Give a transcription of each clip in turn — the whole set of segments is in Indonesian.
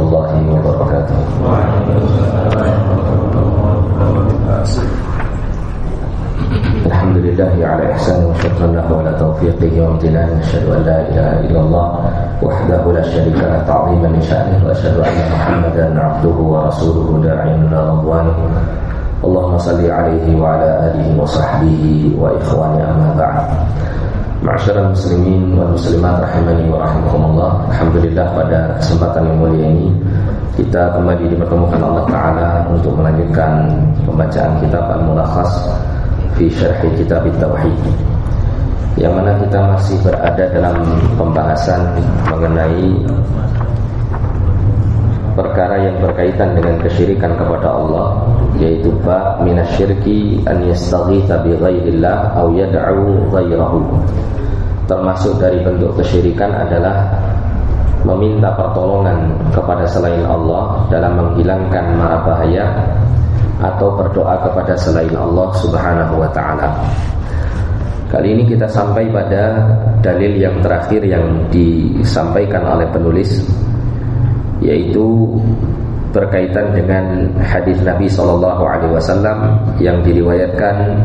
الله وبركاته. الحمد لله على إحسانه وشكرا له على توفيقه وامتنانه. أشهد أن لا إله إلا الله وحده لا شريك له تعظيما لشأنه وأشهد أن محمدا عبده ورسوله داعيا إلى رضوانه. اللهم صل عليه وعلى آله وصحبه وإخوانه أما بعد. Ma'asyiral muslimin wal muslimat rahimani wa rahimakumullah. Alhamdulillah pada kesempatan yang mulia ini kita kembali dipertemukan Allah taala untuk melanjutkan pembacaan kitab Al-Mulakhas fi Syarh Kitab Tauhid. Yang mana kita masih berada dalam pembahasan mengenai perkara yang berkaitan dengan kesyirikan kepada Allah yaitu ba minasyirki an yastaghitha bi ghairillah aw yad'u ghairahu termasuk dari bentuk kesyirikan adalah meminta pertolongan kepada selain Allah dalam menghilangkan mara bahaya atau berdoa kepada selain Allah Subhanahu wa taala. Kali ini kita sampai pada dalil yang terakhir yang disampaikan oleh penulis yaitu berkaitan dengan hadis Nabi Shallallahu alaihi wasallam yang diriwayatkan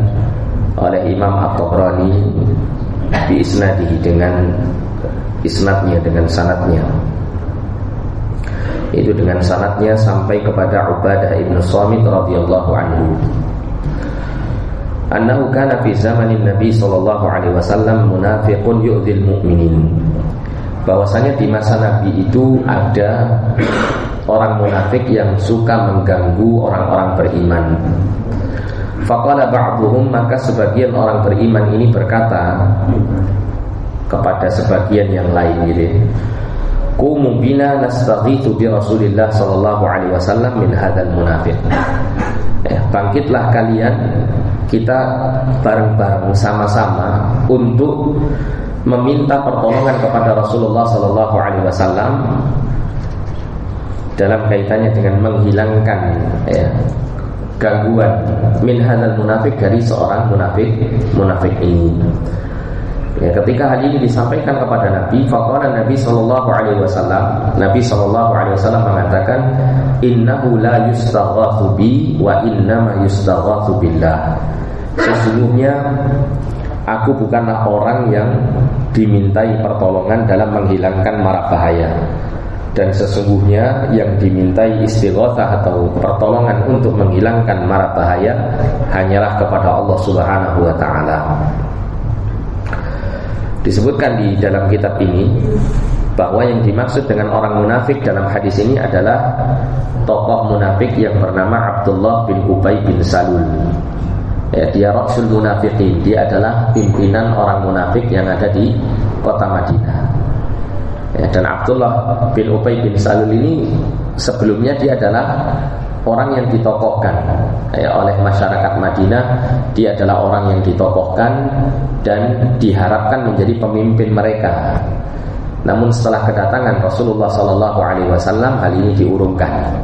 oleh Imam At-Tabrani biisnadihi dengan isnadnya dengan sanatnya itu dengan sanatnya sampai kepada Ubadah ibnu Samit radhiyallahu anhu. Annahu kana fi zamanin Nabi sallallahu alaihi wasallam munafiqun yu'dhil mu'minin bahwasanya di masa Nabi itu ada orang munafik yang suka mengganggu orang-orang beriman Faqala ba'duhum maka sebagian orang beriman ini berkata kepada sebagian yang lain gitu. Qumu bina nastaghithu bi Rasulillah sallallahu alaihi wasallam min hadzal munafiq. Eh, bangkitlah kalian kita bareng-bareng sama-sama untuk meminta pertolongan kepada Rasulullah sallallahu alaihi wasallam dalam kaitannya dengan menghilangkan ya, gangguan min hadzal munafik dari seorang munafik munafik ini. Ya, ketika hal ini disampaikan kepada Nabi, faqala Nabi sallallahu alaihi wasallam, Nabi sallallahu alaihi wasallam mengatakan, "Innahu la yustaghatsu bi wa innama yustaghatsu billah." Sesungguhnya aku bukanlah orang yang dimintai pertolongan dalam menghilangkan mara bahaya dan sesungguhnya yang dimintai istighatsah atau pertolongan untuk menghilangkan mara bahaya hanyalah kepada Allah Subhanahu wa taala. Disebutkan di dalam kitab ini bahwa yang dimaksud dengan orang munafik dalam hadis ini adalah tokoh munafik yang bernama Abdullah bin Ubay bin Salul. Ya, dia Rasul Munafiqin, dia adalah pimpinan orang munafik yang ada di kota Madinah. Ya, dan Abdullah bin Ubay bin Salul ini sebelumnya dia adalah orang yang ditokohkan ya, oleh masyarakat Madinah. Dia adalah orang yang ditokohkan dan diharapkan menjadi pemimpin mereka. Namun setelah kedatangan Rasulullah Sallallahu Alaihi Wasallam hal ini diurungkan.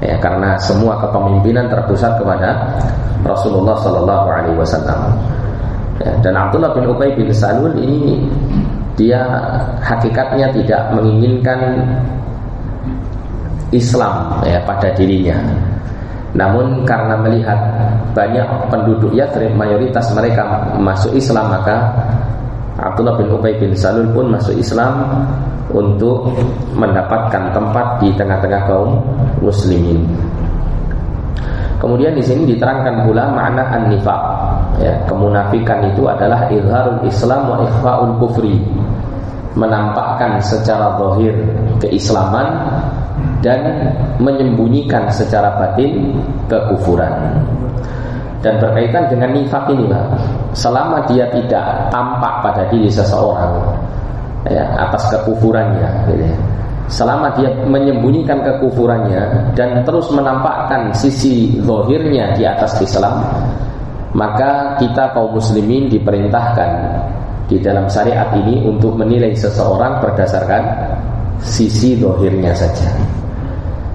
Ya, karena semua kepemimpinan terpusat kepada Rasulullah Sallallahu Alaihi Wasallam. Ya, dan Abdullah bin Ubay bin Salul ini dia hakikatnya tidak menginginkan Islam ya pada dirinya. Namun karena melihat banyak penduduk Yathrib mayoritas mereka masuk Islam maka Abdullah bin Ubay bin Salul pun masuk Islam untuk mendapatkan tempat di tengah-tengah kaum muslimin. Kemudian di sini diterangkan pula makna an-nifaq. Ya, kemunafikan itu adalah izharul Islam wa ikhfaul kufri menampakkan secara zahir keislaman dan menyembunyikan secara batin kekufuran. Dan berkaitan dengan nifak inilah, selama dia tidak tampak pada diri seseorang ya, atas kekufurannya, gitu ya. selama dia menyembunyikan kekufurannya dan terus menampakkan sisi zahirnya di atas Islam, maka kita kaum muslimin diperintahkan di dalam syariat ini untuk menilai seseorang berdasarkan sisi dohirnya saja.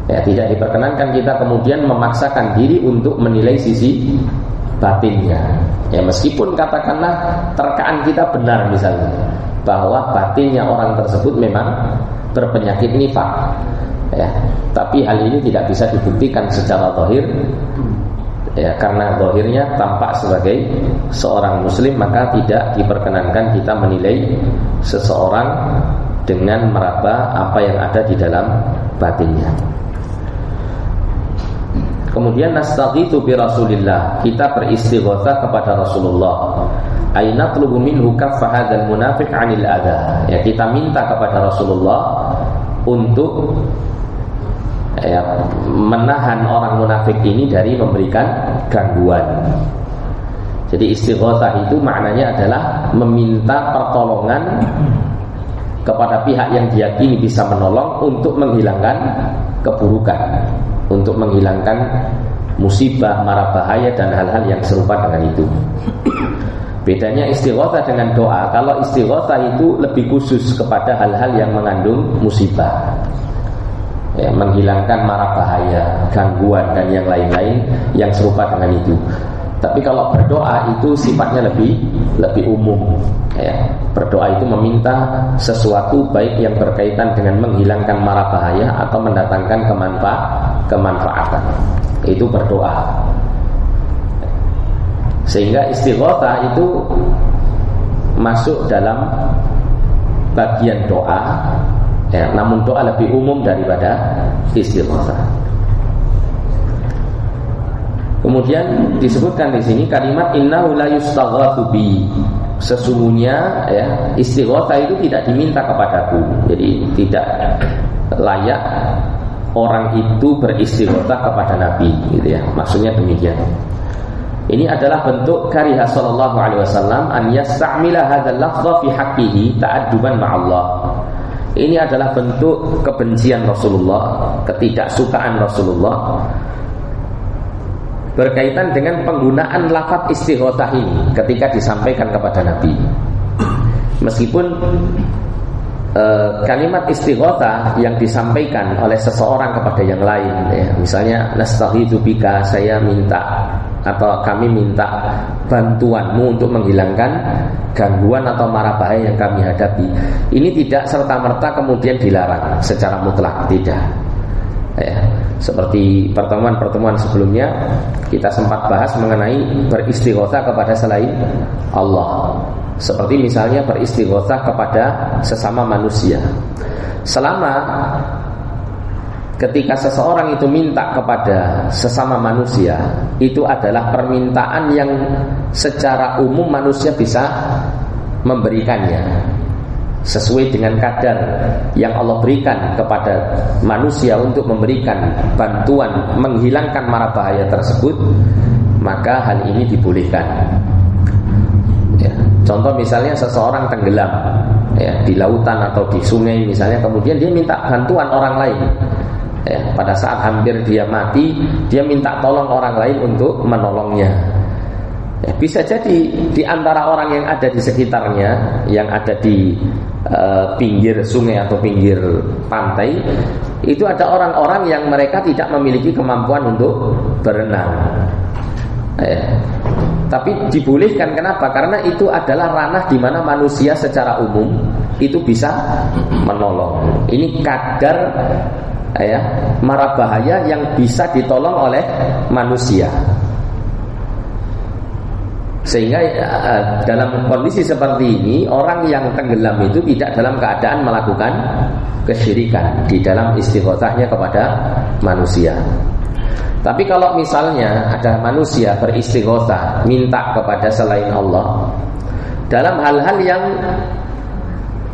Ya, tidak diperkenankan kita kemudian memaksakan diri untuk menilai sisi batinnya. Ya, meskipun katakanlah terkaan kita benar misalnya bahwa batinnya orang tersebut memang berpenyakit nifak. ya tapi hal ini tidak bisa dibuktikan secara zahir ya karena zahirnya tampak sebagai seorang muslim maka tidak diperkenankan kita menilai seseorang dengan meraba apa yang ada di dalam batinnya. Kemudian nastaghitsu bi Rasulillah, kita beristighatsah kepada Rasulullah. Aina tlubu minhu kaffa hadzal munafiq 'anil adha. Ya, kita minta kepada Rasulullah untuk ya, menahan orang munafik ini dari memberikan gangguan. Jadi istighatsah itu maknanya adalah meminta pertolongan kepada pihak yang diyakini bisa menolong untuk menghilangkan keburukan untuk menghilangkan musibah, mara bahaya dan hal-hal yang serupa dengan itu. Bedanya istighothah dengan doa. Kalau istighothah itu lebih khusus kepada hal-hal yang mengandung musibah. Ya, menghilangkan mara bahaya, gangguan dan yang lain-lain yang serupa dengan itu. Tapi kalau berdoa itu sifatnya lebih lebih umum. Ya, berdoa itu meminta sesuatu baik yang berkaitan dengan menghilangkan mara bahaya atau mendatangkan kemanfaat kemanfaatan. Itu berdoa. Sehingga istighosa itu masuk dalam bagian doa. Ya, namun doa lebih umum daripada istighosa. Kemudian disebutkan di sini kalimat innahu la yustaghatsu bi. Sesungguhnya ya istighatsah itu tidak diminta kepadaku. Jadi tidak layak orang itu beristighatsah kepada Nabi gitu ya. Maksudnya demikian. Ini adalah bentuk kariha sallallahu alaihi wasallam an yasta'mila hadzal lafdha fi haqqihi ta'adduban ma'allah. Ini adalah bentuk kebencian Rasulullah, ketidaksukaan Rasulullah berkaitan dengan penggunaan lafaz istighotah ini ketika disampaikan kepada Nabi. Meskipun e, kalimat istighotah yang disampaikan oleh seseorang kepada yang lain, ya, misalnya nastaghitsu bika, saya minta atau kami minta bantuanmu untuk menghilangkan gangguan atau marah bahaya yang kami hadapi. Ini tidak serta merta kemudian dilarang secara mutlak, tidak. Seperti pertemuan-pertemuan sebelumnya kita sempat bahas mengenai beristighosah kepada selain Allah. Seperti misalnya beristighosah kepada sesama manusia. Selama ketika seseorang itu minta kepada sesama manusia, itu adalah permintaan yang secara umum manusia bisa memberikannya sesuai dengan kadar yang Allah berikan kepada manusia untuk memberikan bantuan menghilangkan mara bahaya tersebut maka hal ini dibolehkan. Ya. contoh misalnya seseorang tenggelam ya, di lautan atau di sungai misalnya kemudian dia minta bantuan orang lain. Ya, pada saat hampir dia mati dia minta tolong orang lain untuk menolongnya Ya, bisa jadi di antara orang yang ada di sekitarnya, yang ada di uh, pinggir sungai atau pinggir pantai, itu ada orang-orang yang mereka tidak memiliki kemampuan untuk berenang. Ya. Tapi dibolehkan kenapa? Karena itu adalah ranah di mana manusia secara umum itu bisa menolong. Ini kadar ya marah bahaya yang bisa ditolong oleh manusia. Sehingga uh, dalam kondisi seperti ini orang yang tenggelam itu tidak dalam keadaan melakukan kesyirikan di dalam istighothahnya kepada manusia. Tapi kalau misalnya ada manusia beristighothah minta kepada selain Allah dalam hal-hal yang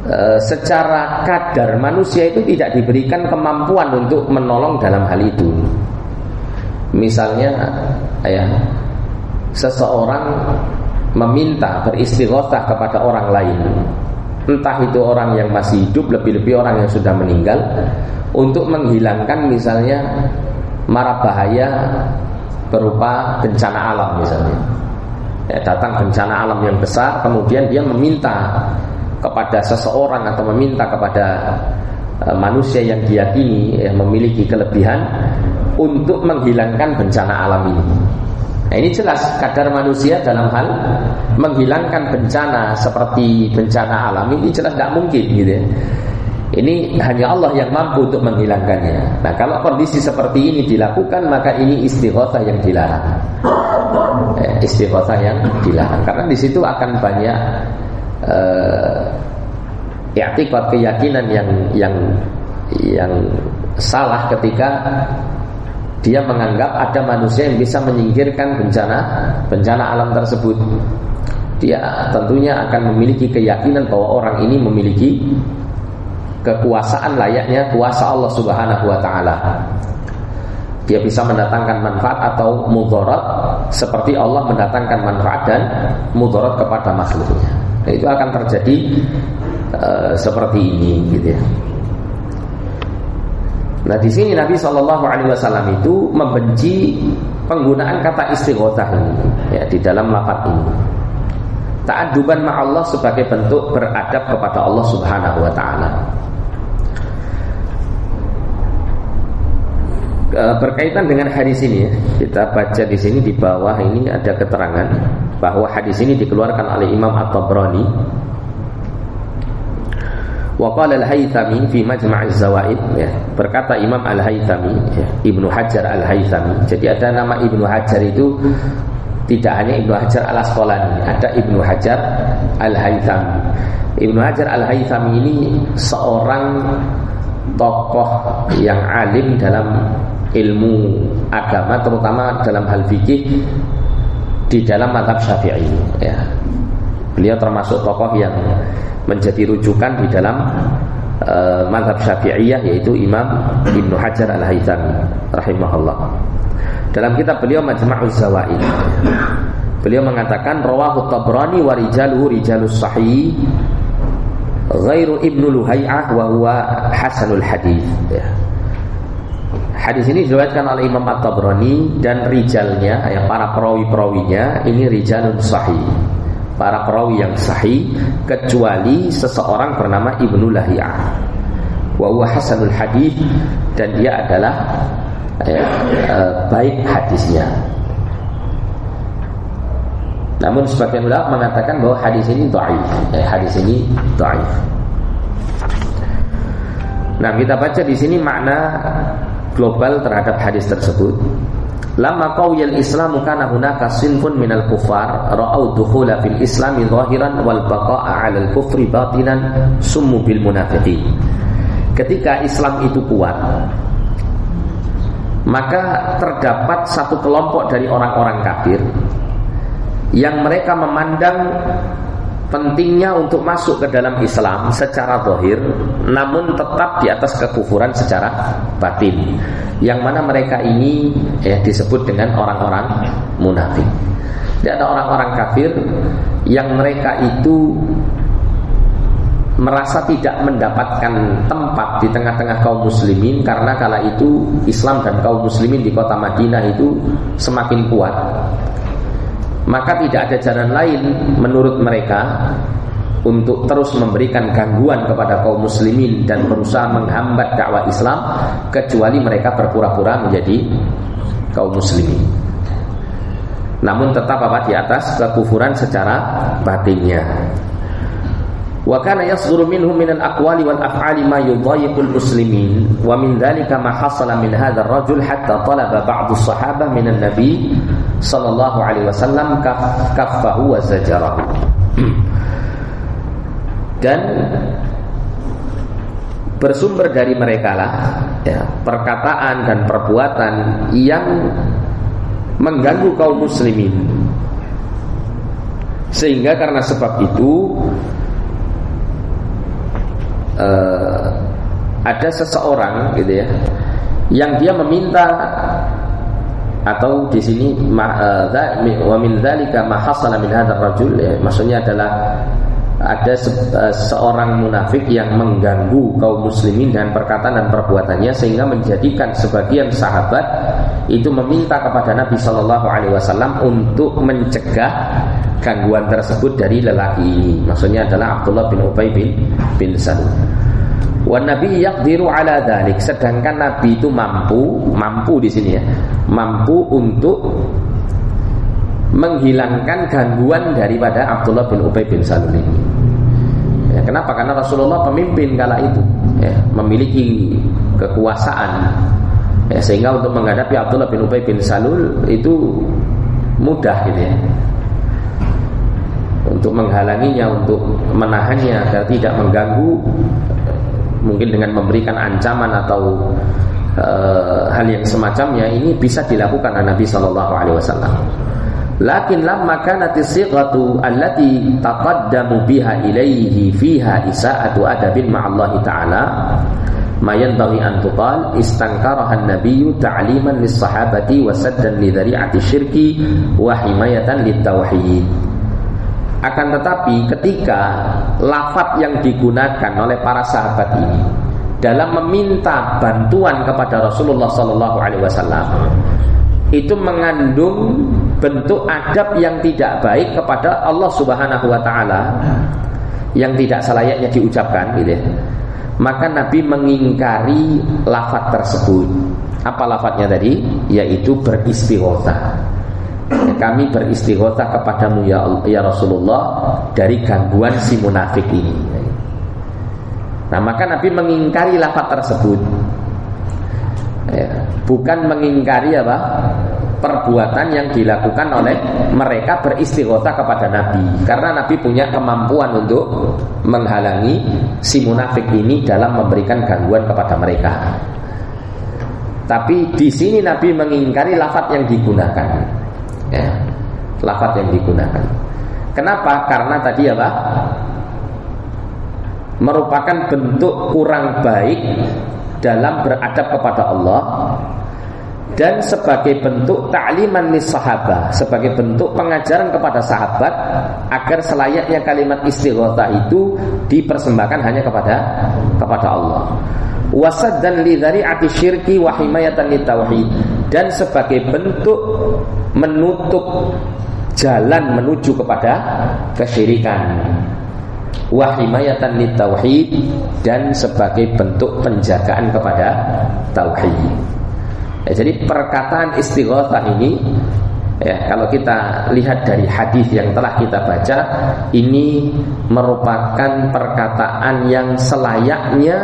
e, secara kadar manusia itu tidak diberikan kemampuan untuk menolong dalam hal itu. Misalnya ya seseorang meminta beristighothah kepada orang lain. Entah itu orang yang masih hidup lebih-lebih orang yang sudah meninggal untuk menghilangkan misalnya mara bahaya berupa bencana alam misalnya. Ya, datang bencana alam yang besar kemudian dia meminta kepada seseorang atau meminta kepada uh, manusia yang diyakini yang memiliki kelebihan untuk menghilangkan bencana alam ini Nah ini jelas kadar manusia dalam hal menghilangkan bencana seperti bencana alam ini jelas tidak mungkin gitu ya. Ini hanya Allah yang mampu untuk menghilangkannya. Nah, kalau kondisi seperti ini dilakukan, maka ini istighothah yang dilarang. Eh, istighothah yang dilarang. Karena di situ akan banyak eh, i'tiqad keyakinan yang yang yang salah ketika dia menganggap ada manusia yang bisa menyingkirkan bencana bencana alam tersebut. Dia tentunya akan memiliki keyakinan bahwa orang ini memiliki kekuasaan layaknya kuasa Allah Subhanahu wa taala. Dia bisa mendatangkan manfaat atau mudarat seperti Allah mendatangkan manfaat dan mudarat kepada makhluknya. Nah, itu akan terjadi uh, seperti ini gitu ya. Nah di sini Nabi Shallallahu Alaihi Wasallam itu membenci penggunaan kata istighothah ini ya di dalam lafaz ini. Ta'aduban Allah sebagai bentuk beradab kepada Allah Subhanahu wa taala. Eh, berkaitan dengan hadis ini ya, kita baca di sini di bawah ini ada keterangan bahwa hadis ini dikeluarkan oleh Imam At-Tabrani Wa al-Haythami fi Majma' az-Zawaid ya, berkata Imam Al-Haythami ya, Ibnu Hajar Al-Haythami. Jadi ada nama Ibnu Hajar itu tidak hanya Ibnu Hajar Al-Asqalani, ada Ibnu Hajar Al-Haythami. Ibnu Hajar Al-Haythami ini seorang tokoh yang alim dalam ilmu agama terutama dalam hal fikih di dalam madhab syafi'i ya. Beliau termasuk tokoh yang menjadi rujukan di dalam uh, madhab syafi'iyah yaitu Imam Ibnu Hajar Al-Haythami rahimahullah. Dalam kitab beliau Majma'uz Zawaid Beliau mengatakan rawahu Tabrani wa rijaluhu rijalus sahih ghairu Ibnu Luhai'ah wa huwa hasanul hadis ya. Hadis ini diriwayatkan oleh Imam At-Tabrani dan rijalnya, yang para perawi-perawinya ini rijalun sahih. Para perawi yang sahih kecuali seseorang bernama Ibnu Lahiyah. Wa huwa hasanul hadis dan dia adalah ya, baik hadisnya. Namun sebagian ulama mengatakan bahwa hadis ini dhaif. Eh, hadis ini dhaif. Nah, kita baca di sini makna global terhadap hadis tersebut. Lama qawiyal Islamu kana hunaka sinfun minal kufar ra'au dukhula fil Islami zahiran wal baqa'a 'alal kufri batinan summu bil munafiqin. Ketika Islam itu kuat, maka terdapat satu kelompok dari orang-orang kafir yang mereka memandang pentingnya untuk masuk ke dalam Islam secara zahir namun tetap di atas kekufuran secara batin. Yang mana mereka ini ya disebut dengan orang-orang munafik. Tidak ada orang-orang kafir yang mereka itu merasa tidak mendapatkan tempat di tengah-tengah kaum muslimin karena kala itu Islam dan kaum muslimin di kota Madinah itu semakin kuat maka tidak ada jalan lain menurut mereka untuk terus memberikan gangguan kepada kaum muslimin dan berusaha menghambat dakwah Islam kecuali mereka berpura-pura menjadi kaum muslimin. Namun tetap apa di atas kekufuran secara batinnya. Wa kana yasduru minhum min al-aqwali wal af'ali ma yudayyiqul muslimin wa min dhalika ma hasala min hadzal rajul hatta talaba ba'd as-sahabah min an-nabi sallallahu alaihi wasallam. Dan bersumber dari mereka lah ya, perkataan dan perbuatan yang mengganggu kaum muslimin sehingga karena sebab itu uh, ada seseorang gitu ya yang dia meminta atau di sini eh, wa min dzalika ma hasala min hadzal rajul ya, maksudnya adalah ada se eh, seorang munafik yang mengganggu kaum muslimin dan perkataan dan perbuatannya sehingga menjadikan sebagian sahabat itu meminta kepada Nabi Shallallahu Alaihi Wasallam untuk mencegah gangguan tersebut dari lelaki ini. Maksudnya adalah Abdullah bin Ubay bin bin Salul. Wan Nabi yaqdiru ala dalik. Sedangkan Nabi itu mampu, mampu di sini ya, mampu untuk menghilangkan gangguan daripada Abdullah bin Ubay bin Salul ini. Ya, kenapa? Karena Rasulullah pemimpin kala itu, ya, memiliki kekuasaan, ya, sehingga untuk menghadapi Abdullah bin Ubay bin Salul itu mudah gitu ya. Untuk menghalanginya, untuk menahannya agar tidak mengganggu, mungkin dengan memberikan ancaman atau uh, hal yang semacamnya ini bisa dilakukan oleh Nabi Shallallahu Alaihi Wasallam. Lakin lamma kanat sighatu allati taqaddamu biha ilaihi fiha isa'atu adabin ma'allahi ta'ala ma yanbaghi an tuqal istankaraha an-nabiyyu ta'liman lis-sahabati wa saddan li dhari'ati syirki wa himayatan lit-tauhid. Akan tetapi ketika lafaz yang digunakan oleh para sahabat ini dalam meminta bantuan kepada Rasulullah sallallahu alaihi wasallam itu mengandung bentuk adab yang tidak baik kepada Allah Subhanahu wa taala yang tidak selayaknya diucapkan gitu ya. Maka Nabi mengingkari lafaz tersebut. Apa lafadznya tadi? Yaitu beristighosa. Kami beristighosa kepadamu ya, ya Rasulullah dari gangguan si munafik ini. Nah maka Nabi mengingkari lafaz tersebut ya, bukan mengingkari apa perbuatan yang dilakukan oleh mereka beristighotah kepada Nabi. Karena Nabi punya kemampuan untuk menghalangi si munafik ini dalam memberikan gangguan kepada mereka. Tapi di sini Nabi mengingkari lafat yang digunakan. Ya, lafat yang digunakan. Kenapa? Karena tadi apa? Merupakan bentuk kurang baik dalam beradab kepada Allah dan sebagai bentuk ta'liman lis sahabat, sebagai bentuk pengajaran kepada sahabat agar selayaknya kalimat istighatsah itu dipersembahkan hanya kepada kepada Allah. Wasad dan lidari ati syirki wa himayatan tauhid dan sebagai bentuk menutup jalan menuju kepada kesyirikan wahimayatan tauhid dan sebagai bentuk penjagaan kepada tauhid. Ya, jadi perkataan istighatsah ini ya kalau kita lihat dari hadis yang telah kita baca ini merupakan perkataan yang selayaknya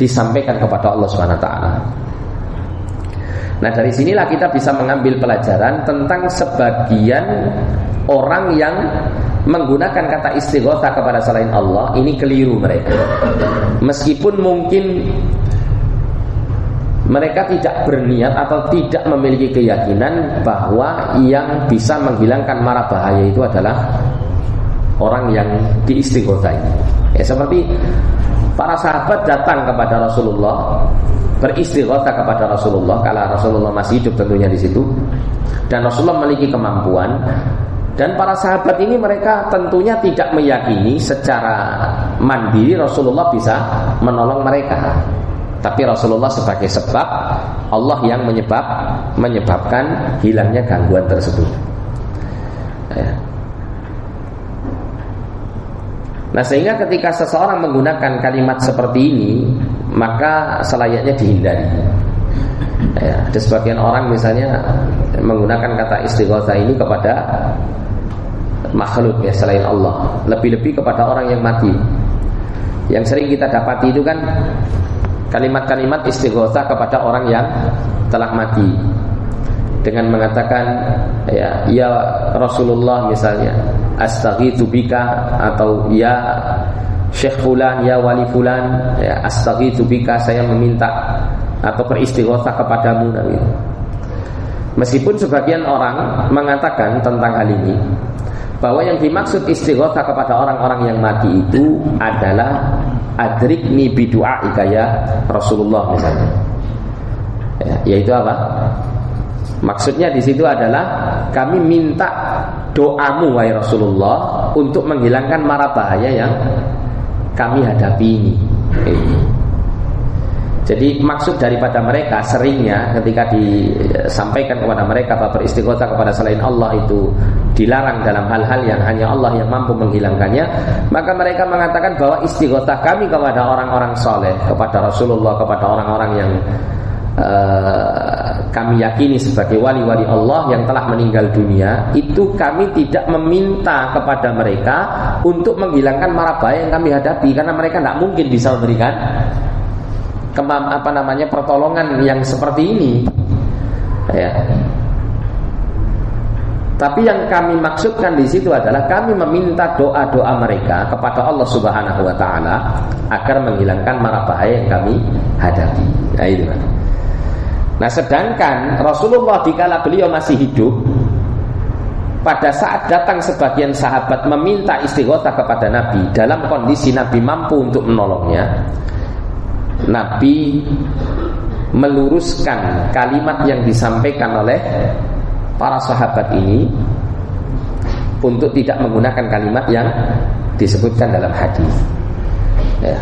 disampaikan kepada Allah Subhanahu wa taala. Nah dari sinilah kita bisa mengambil pelajaran tentang sebagian orang yang menggunakan kata istighotha kepada selain Allah ini keliru mereka. Meskipun mungkin mereka tidak berniat atau tidak memiliki keyakinan bahwa yang bisa menghilangkan marah bahaya itu adalah orang yang diistighothai. Ya seperti para sahabat datang kepada Rasulullah beristighothah kepada Rasulullah kalau Rasulullah masih hidup tentunya di situ dan Rasulullah memiliki kemampuan dan para sahabat ini mereka tentunya tidak meyakini secara mandiri Rasulullah bisa menolong mereka. Tapi Rasulullah sebagai sebab Allah yang menyebab menyebabkan hilangnya gangguan tersebut. Ya. Nah sehingga ketika seseorang menggunakan kalimat seperti ini maka selayaknya dihindari. Ya, ada sebagian orang misalnya menggunakan kata istighosa ini kepada makhluk ya selain Allah lebih-lebih kepada orang yang mati yang sering kita dapati itu kan kalimat-kalimat istighosah kepada orang yang telah mati. Dengan mengatakan ya ya Rasulullah misalnya astaghitsu bika atau ya Syekh fulan ya wali fulan ya astaghitsu bika saya meminta atau beristighosah kepadamu Meskipun sebagian orang mengatakan tentang hal ini bahwa yang dimaksud istighotha kepada orang-orang yang mati itu adalah adrikni bidu'a ya Rasulullah misalnya. Ya, yaitu apa? Maksudnya di situ adalah kami minta doamu wahai Rasulullah untuk menghilangkan mara bahaya yang kami hadapi ini. Jadi maksud daripada mereka seringnya ketika disampaikan kepada mereka bahwa beristighotah kepada selain Allah itu dilarang dalam hal-hal yang hanya Allah yang mampu menghilangkannya, maka mereka mengatakan bahwa istighotah kami kepada orang-orang soleh, kepada Rasulullah, kepada orang-orang yang uh, kami yakini sebagai wali-wali Allah yang telah meninggal dunia itu kami tidak meminta kepada mereka untuk menghilangkan mara bahaya yang kami hadapi karena mereka tidak mungkin bisa memberikan kemam apa namanya pertolongan yang seperti ini ya tapi yang kami maksudkan di situ adalah kami meminta doa-doa mereka kepada Allah Subhanahu wa taala agar menghilangkan mara bahaya yang kami hadapi. Nah, itu. Nah, sedangkan Rasulullah dikala beliau masih hidup pada saat datang sebagian sahabat meminta istighothah kepada Nabi dalam kondisi Nabi mampu untuk menolongnya, Nabi meluruskan kalimat yang disampaikan oleh para sahabat ini untuk tidak menggunakan kalimat yang disebutkan dalam hadis. Ya.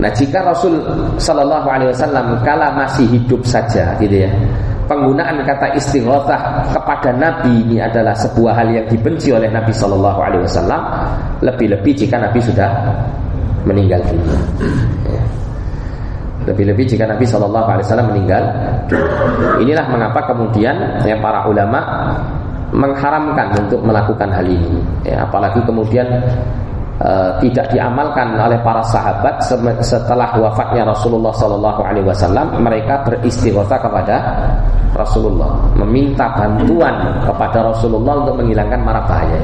Nah jika Rasul Shallallahu Alaihi Wasallam kala masih hidup saja, gitu ya, penggunaan kata istighothah kepada Nabi ini adalah sebuah hal yang dibenci oleh Nabi Shallallahu Alaihi Wasallam, lebih-lebih jika Nabi sudah meninggal dunia. Ya. Lebih-lebih jika Nabi Shallallahu Alaihi Wasallam meninggal. Inilah mengapa kemudian ya, para ulama mengharamkan untuk melakukan hal ini. Ya, apalagi kemudian uh, tidak diamalkan oleh para sahabat setelah wafatnya Rasulullah Shallallahu Alaihi Wasallam. Mereka beristighosa kepada Rasulullah, meminta bantuan kepada Rasulullah untuk menghilangkan mara bahaya.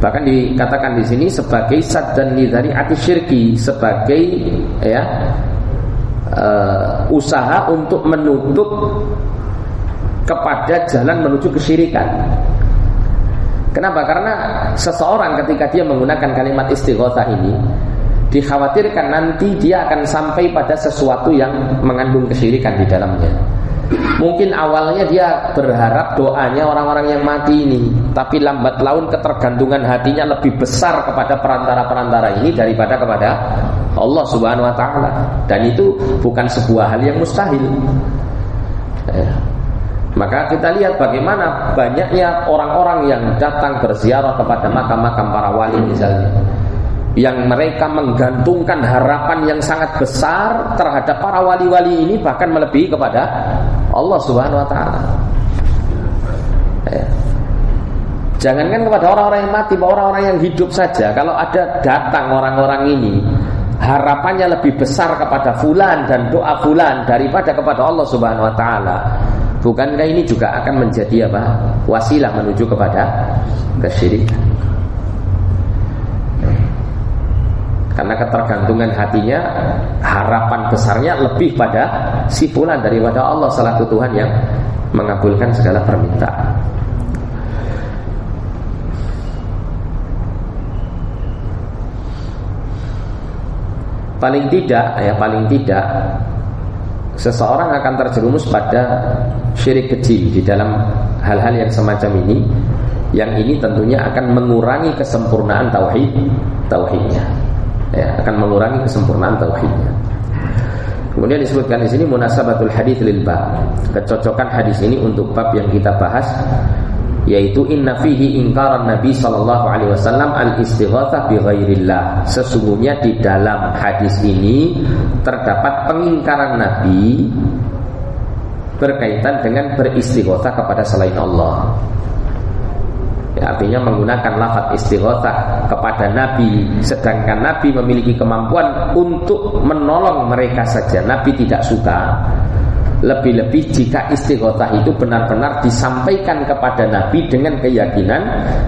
Bahkan dikatakan di sini sebagai sad dan lidari syirki sebagai ya uh, usaha untuk menutup kepada jalan menuju kesyirikan. Kenapa? Karena seseorang ketika dia menggunakan kalimat istighosah ini dikhawatirkan nanti dia akan sampai pada sesuatu yang mengandung kesyirikan di dalamnya. Mungkin awalnya dia berharap doanya orang-orang yang mati ini. Tapi lambat laun ketergantungan hatinya lebih besar kepada perantara-perantara ini Daripada kepada Allah subhanahu wa ta'ala. Dan itu bukan sebuah hal yang mustahil. Ya. Maka kita lihat bagaimana banyaknya orang-orang yang datang berziarah kepada makam-makam para wali misalnya yang mereka menggantungkan harapan yang sangat besar terhadap para wali-wali ini bahkan melebihi kepada Allah Subhanahu wa taala. Ya. Jangankan kepada orang-orang yang mati, orang-orang yang hidup saja. Kalau ada datang orang-orang ini, harapannya lebih besar kepada fulan dan doa fulan daripada kepada Allah Subhanahu wa taala. Bukankah ini juga akan menjadi apa? Wasilah menuju kepada kesyirikan. Karena ketergantungan hatinya Harapan besarnya lebih pada Si daripada Allah Selaku Tuhan yang mengabulkan segala permintaan. Paling tidak ya paling tidak Seseorang akan terjerumus pada syirik kecil Di dalam hal-hal yang semacam ini Yang ini tentunya akan mengurangi kesempurnaan tauhid tauhidnya ya, akan mengurangi kesempurnaan tauhidnya. Kemudian disebutkan di sini munasabatul hadis lil bab. Kecocokan hadis ini untuk bab yang kita bahas yaitu inna fihi ingkaran Nabi sallallahu alaihi wasallam al istighatsah bi ghairillah. Sesungguhnya di dalam hadis ini terdapat pengingkaran Nabi berkaitan dengan beristighatsah kepada selain Allah ya, artinya menggunakan lafaz istighothah kepada Nabi sedangkan Nabi memiliki kemampuan untuk menolong mereka saja Nabi tidak suka lebih-lebih jika istighothah itu benar-benar disampaikan kepada Nabi dengan keyakinan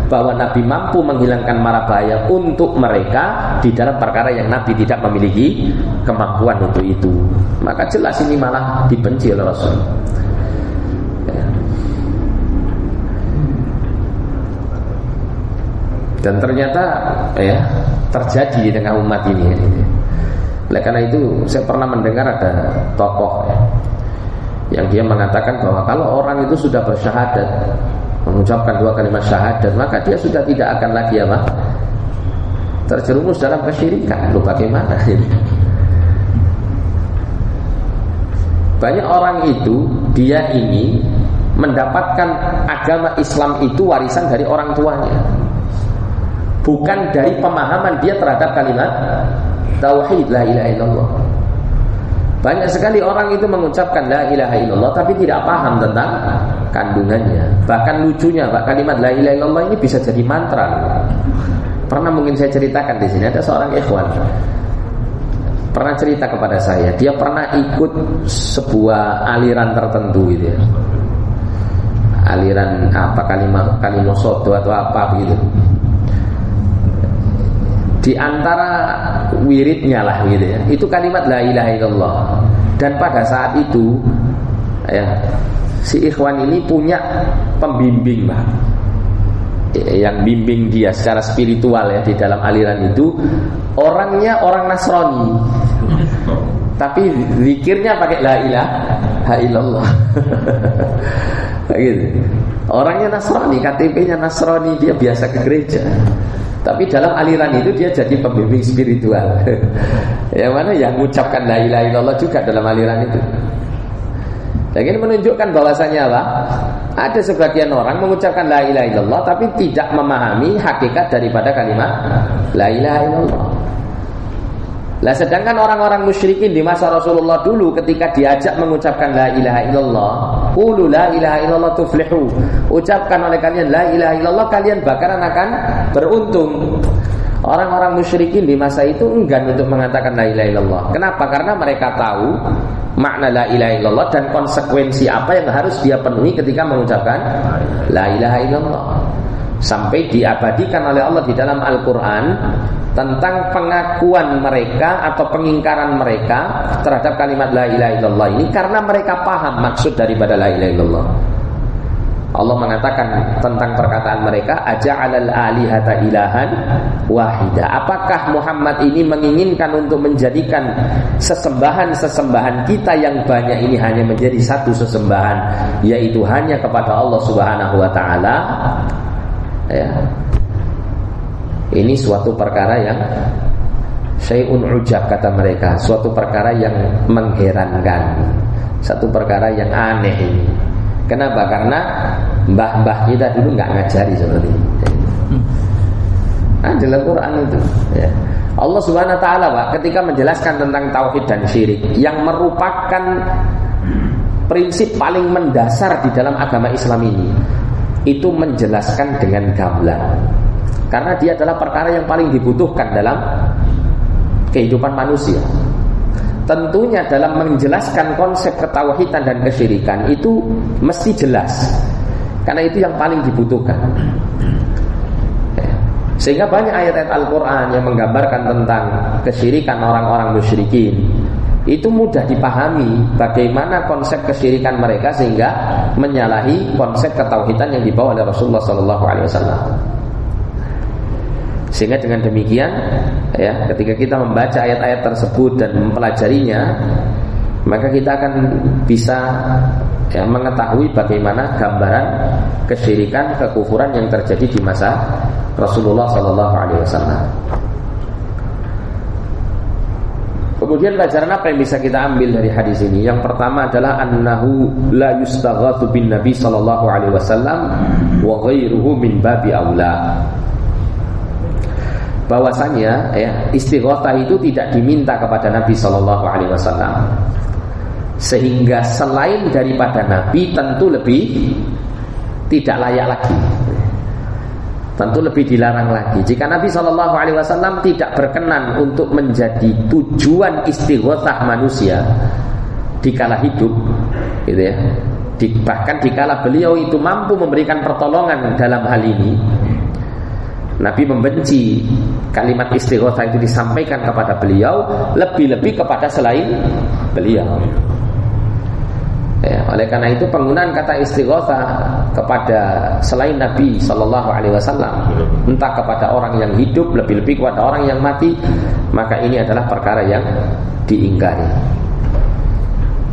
bahwa Nabi mampu menghilangkan mara bahaya untuk mereka di dalam perkara yang Nabi tidak memiliki kemampuan untuk itu. Maka jelas ini malah dibenci oleh Rasul. Dan ternyata ya terjadi di tengah umat ini. Oleh karena itu saya pernah mendengar ada tokoh ya, yang dia mengatakan bahwa kalau orang itu sudah bersyahadat mengucapkan dua kalimat syahadat maka dia sudah tidak akan lagi apa terjerumus dalam kesyirikan. Lu bagaimana ini? Banyak orang itu dia ini mendapatkan agama Islam itu warisan dari orang tuanya bukan dari pemahaman dia terhadap kalimat tauhid la ilaha illallah. Banyak sekali orang itu mengucapkan la ilaha illallah tapi tidak paham tentang kandungannya. Bahkan lucunya Pak kalimat la ilaha illallah ini bisa jadi mantra. Pernah mungkin saya ceritakan di sini ada seorang ikhwan pernah cerita kepada saya, dia pernah ikut sebuah aliran tertentu gitu ya. Aliran apa kalimat kalimat soto atau apa begitu. Di antara wiridnya lah gitu ya. Itu kalimat la ilaha illallah. Dan pada saat itu ya si ikhwan ini punya pembimbing Pak. Yang bimbing dia secara spiritual ya di dalam aliran itu orangnya orang Nasrani. Tapi zikirnya pakai la ilaha illallah. Gitu. Orangnya Nasrani KTP-nya Nasrani dia biasa ke gereja tapi dalam aliran itu dia jadi pembimbing spiritual yang mana yang mengucapkan la ilaha illallah juga dalam aliran itu dan ini menunjukkan bahwasanya apa? Ada sebagian orang mengucapkan la ilaha illallah tapi tidak memahami hakikat daripada kalimat la ilaha illallah. Lah sedangkan orang-orang musyrikin di masa Rasulullah dulu ketika diajak mengucapkan la ilaha illallah, qulu la ilaha illallah tuflihu. Ucapkan oleh kalian la ilaha illallah kalian bakaran akan beruntung. Orang-orang musyrikin di masa itu enggan untuk mengatakan la ilaha illallah. Kenapa? Karena mereka tahu makna la ilaha illallah dan konsekuensi apa yang harus dia penuhi ketika mengucapkan la ilaha illallah. Sampai diabadikan oleh Allah di dalam Al-Qur'an tentang pengakuan mereka atau pengingkaran mereka terhadap kalimat la ilaha illallah ini karena mereka paham maksud daripada la ilaha illallah. Allah mengatakan tentang perkataan mereka aja alal alihata ilahan wahida. Apakah Muhammad ini menginginkan untuk menjadikan sesembahan-sesembahan kita yang banyak ini hanya menjadi satu sesembahan yaitu hanya kepada Allah Subhanahu wa taala? Ya. Ini suatu perkara yang syai'un ujab kata mereka, suatu perkara yang mengherankan, satu perkara yang aneh. Kenapa? Karena mbah-mbah kita dulu nggak ngajari seperti ini. Nah, dalam Quran itu. Ya. Allah Subhanahu Wa Taala, Pak, ketika menjelaskan tentang tauhid dan syirik, yang merupakan prinsip paling mendasar di dalam agama Islam ini, itu menjelaskan dengan gamblang. Karena dia adalah perkara yang paling dibutuhkan dalam kehidupan manusia. Tentunya dalam menjelaskan konsep ketauhidan dan kesyirikan itu mesti jelas. Karena itu yang paling dibutuhkan. Sehingga banyak ayat-ayat Al-Quran yang menggambarkan tentang kesyirikan orang-orang musyrikin itu mudah dipahami bagaimana konsep kesyirikan mereka sehingga menyalahi konsep ketauhidan yang dibawa oleh Rasulullah Sallallahu Alaihi Wasallam. Sehingga dengan demikian ya ketika kita membaca ayat-ayat tersebut dan mempelajarinya maka kita akan bisa ya, mengetahui bagaimana gambaran kesyirikan, kekufuran yang terjadi di masa Rasulullah Sallallahu Alaihi Wasallam. Kemudian pelajaran apa yang bisa kita ambil dari hadis ini? Yang pertama adalah annahu la yustaghatsu bin Nabi sallallahu alaihi wasallam wa ghairuhu min babi aula. Bahwasanya ya istighothah itu tidak diminta kepada Nabi Shallallahu Alaihi Wasallam. Sehingga selain daripada Nabi tentu lebih tidak layak lagi tentu lebih dilarang lagi jika Nabi Shallallahu Alaihi Wasallam tidak berkenan untuk menjadi tujuan istighothah manusia di kala hidup gitu ya bahkan dikala beliau itu mampu memberikan pertolongan dalam hal ini Nabi membenci kalimat istighosa itu disampaikan kepada beliau lebih-lebih kepada selain beliau. Ya, oleh karena itu penggunaan kata istighosa kepada selain Nabi Shallallahu Alaihi Wasallam, entah kepada orang yang hidup, lebih-lebih kepada orang yang mati, maka ini adalah perkara yang diingkari.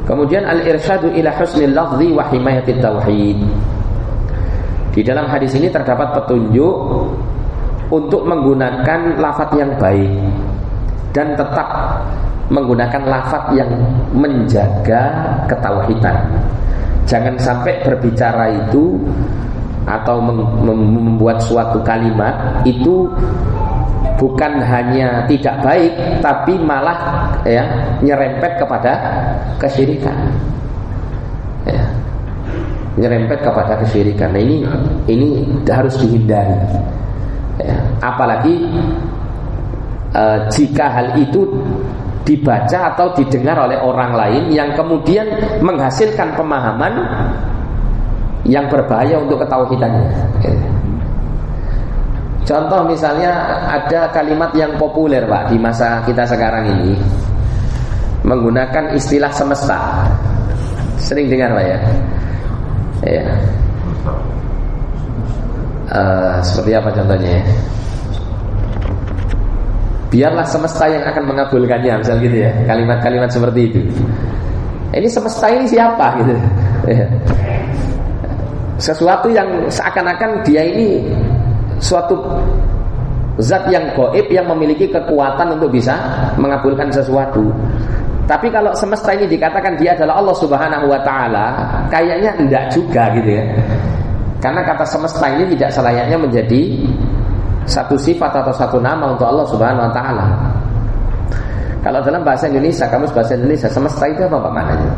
Kemudian al-irsyadu ila husnil lafzi wa tauhid. Di dalam hadis ini terdapat petunjuk untuk menggunakan lafat yang baik dan tetap menggunakan lafat yang menjaga ketauhidan. Jangan sampai berbicara itu atau membuat suatu kalimat itu bukan hanya tidak baik tapi malah ya nyerempet kepada kesyirikan ya nyerempet kepada kesyirikan nah, ini ini harus dihindari ya. apalagi uh, jika hal itu dibaca atau didengar oleh orang lain yang kemudian menghasilkan pemahaman yang berbahaya untuk ketauhidannya. Contoh misalnya ada kalimat yang populer Pak di masa kita sekarang ini menggunakan istilah semesta. Sering dengar Pak ya? Ya. Uh, seperti apa contohnya ya? Biarlah semesta yang akan mengabulkannya Misal gitu ya. Kalimat-kalimat seperti itu. Ini semesta ini siapa gitu. Ya. Sesuatu yang seakan-akan dia ini Suatu Zat yang goib yang memiliki kekuatan untuk bisa mengabulkan sesuatu. Tapi kalau semesta ini dikatakan dia adalah Allah subhanahu wa ta'ala Kayaknya enggak juga gitu ya. Karena kata semesta ini tidak selayaknya menjadi satu sifat atau satu nama untuk Allah Subhanahu wa taala. Kalau dalam bahasa Indonesia, kamu bahasa Indonesia semesta itu apa Pak maknanya?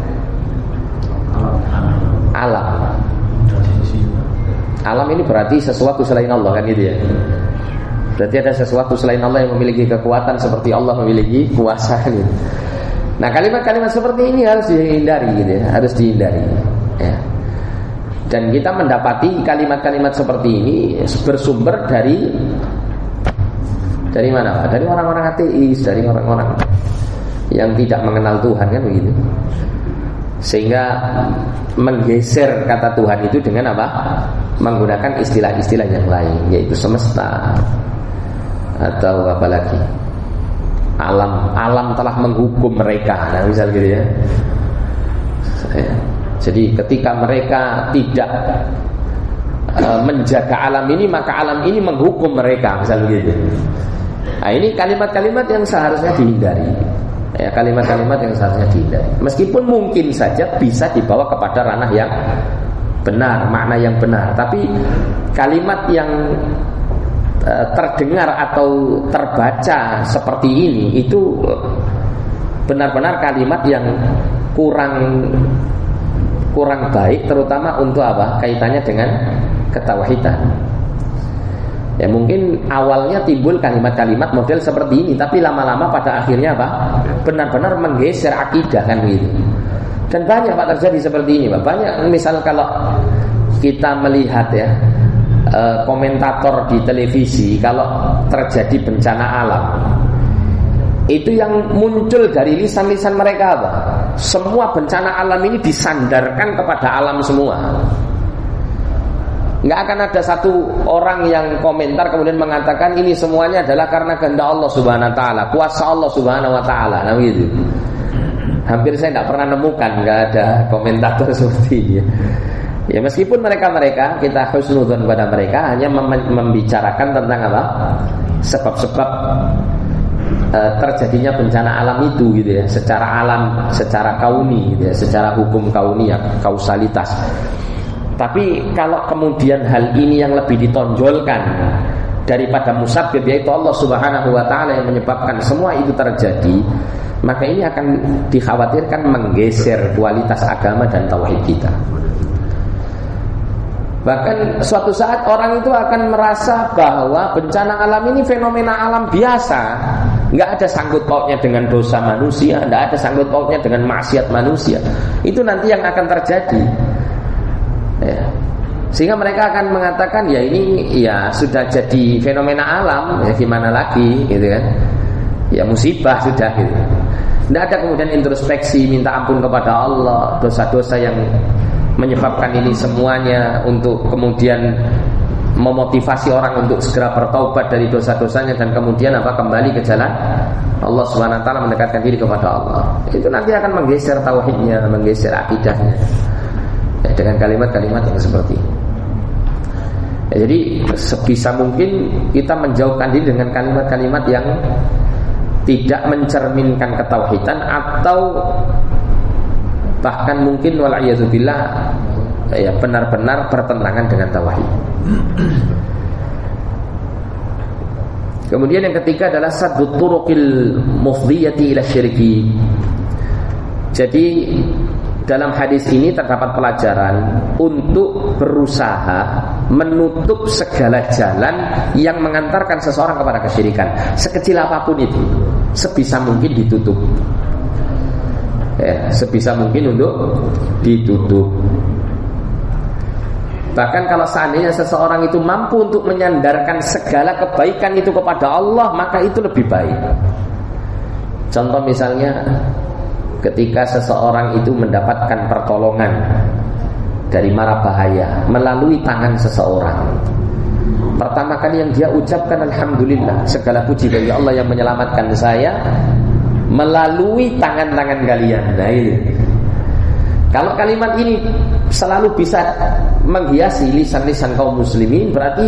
Alam. Alam ini berarti sesuatu selain Allah kan gitu ya. Berarti ada sesuatu selain Allah yang memiliki kekuatan seperti Allah memiliki kuasa gitu. Nah kalimat-kalimat seperti ini harus dihindari gitu ya, harus dihindari. Ya. Dan kita mendapati kalimat-kalimat seperti ini bersumber dari dari mana? Dari orang-orang ateis, dari orang-orang yang tidak mengenal Tuhan kan begitu. Sehingga menggeser kata Tuhan itu dengan apa? Menggunakan istilah-istilah yang lain, yaitu semesta atau apa lagi? Alam, alam telah menghukum mereka. Nah, misal gitu ya. Jadi ketika mereka tidak uh, menjaga alam ini maka alam ini menghukum mereka misalnya gitu. Nah ini kalimat-kalimat yang seharusnya dihindari. Ya, kalimat-kalimat yang seharusnya dihindari. Meskipun mungkin saja bisa dibawa kepada ranah yang benar, makna yang benar, tapi kalimat yang uh, terdengar atau terbaca seperti ini itu benar-benar kalimat yang kurang kurang baik terutama untuk apa? Kaitannya dengan ketawahidan. Ya mungkin awalnya timbul kalimat-kalimat model seperti ini tapi lama-lama pada akhirnya apa? Benar-benar menggeser akidah kan gitu. Dan banyak Pak terjadi seperti ini Pak. Banyak misal kalau kita melihat ya eh, komentator di televisi kalau terjadi bencana alam itu yang muncul dari lisan-lisan mereka apa? Semua bencana alam ini disandarkan kepada alam semua. Nggak akan ada satu orang yang komentar kemudian mengatakan ini semuanya adalah karena kehendak Allah Subhanahu wa taala, kuasa Allah Subhanahu wa taala. Nah gitu. Hampir saya nggak pernah nemukan nggak ada komentator seperti ini. Ya meskipun mereka-mereka kita husnudon pada mereka hanya membicarakan tentang apa? Sebab-sebab uh, terjadinya bencana alam itu gitu ya secara alam secara kauni gitu ya secara hukum kauni ya kausalitas tapi kalau kemudian hal ini yang lebih ditonjolkan daripada musabib yaitu Allah Subhanahu wa taala yang menyebabkan semua itu terjadi maka ini akan dikhawatirkan menggeser kualitas agama dan tauhid kita Bahkan suatu saat orang itu akan merasa bahwa bencana alam ini fenomena alam biasa nggak ada sangkut pautnya dengan dosa manusia, nggak ada sangkut pautnya dengan maksiat manusia. Itu nanti yang akan terjadi. Sehingga mereka akan mengatakan ya ini ya sudah jadi fenomena alam ya gimana lagi gitu kan. Ya musibah sudah gitu. Tidak ada kemudian introspeksi minta ampun kepada Allah dosa-dosa yang menyebabkan ini semuanya untuk kemudian memotivasi orang untuk segera bertaubat dari dosa-dosanya dan kemudian apa kembali ke jalan Allah Subhanahu taala mendekatkan diri kepada Allah. Itu nanti akan menggeser tauhidnya, menggeser akidahnya. Ya, dengan kalimat-kalimat yang seperti ini. Ya, jadi sebisa mungkin kita menjauhkan diri dengan kalimat-kalimat yang tidak mencerminkan ketauhidan atau bahkan mungkin waliyadzubillah ya benar-benar bertentangan dengan tauhid. Kemudian yang ketiga adalah saddu turuqil mufdiyati ila syirki. Jadi dalam hadis ini terdapat pelajaran untuk berusaha menutup segala jalan yang mengantarkan seseorang kepada kesyirikan. Sekecil apa pun itu sebisa mungkin ditutup. Ya, sebisa mungkin untuk ditutup. Bahkan kalau seandainya seseorang itu mampu untuk menyandarkan segala kebaikan itu kepada Allah Maka itu lebih baik. Contoh misalnya ketika seseorang itu mendapatkan pertolongan dari mara bahaya melalui tangan seseorang. Pertama kali yang dia ucapkan Alhamdulillah Segala puji bagi Allah yang menyelamatkan saya Melalui tangan-tangan kalian. Nah ini. Kalau kalimat ini selalu bisa menghiasi lisan-lisan kaum muslimin Berarti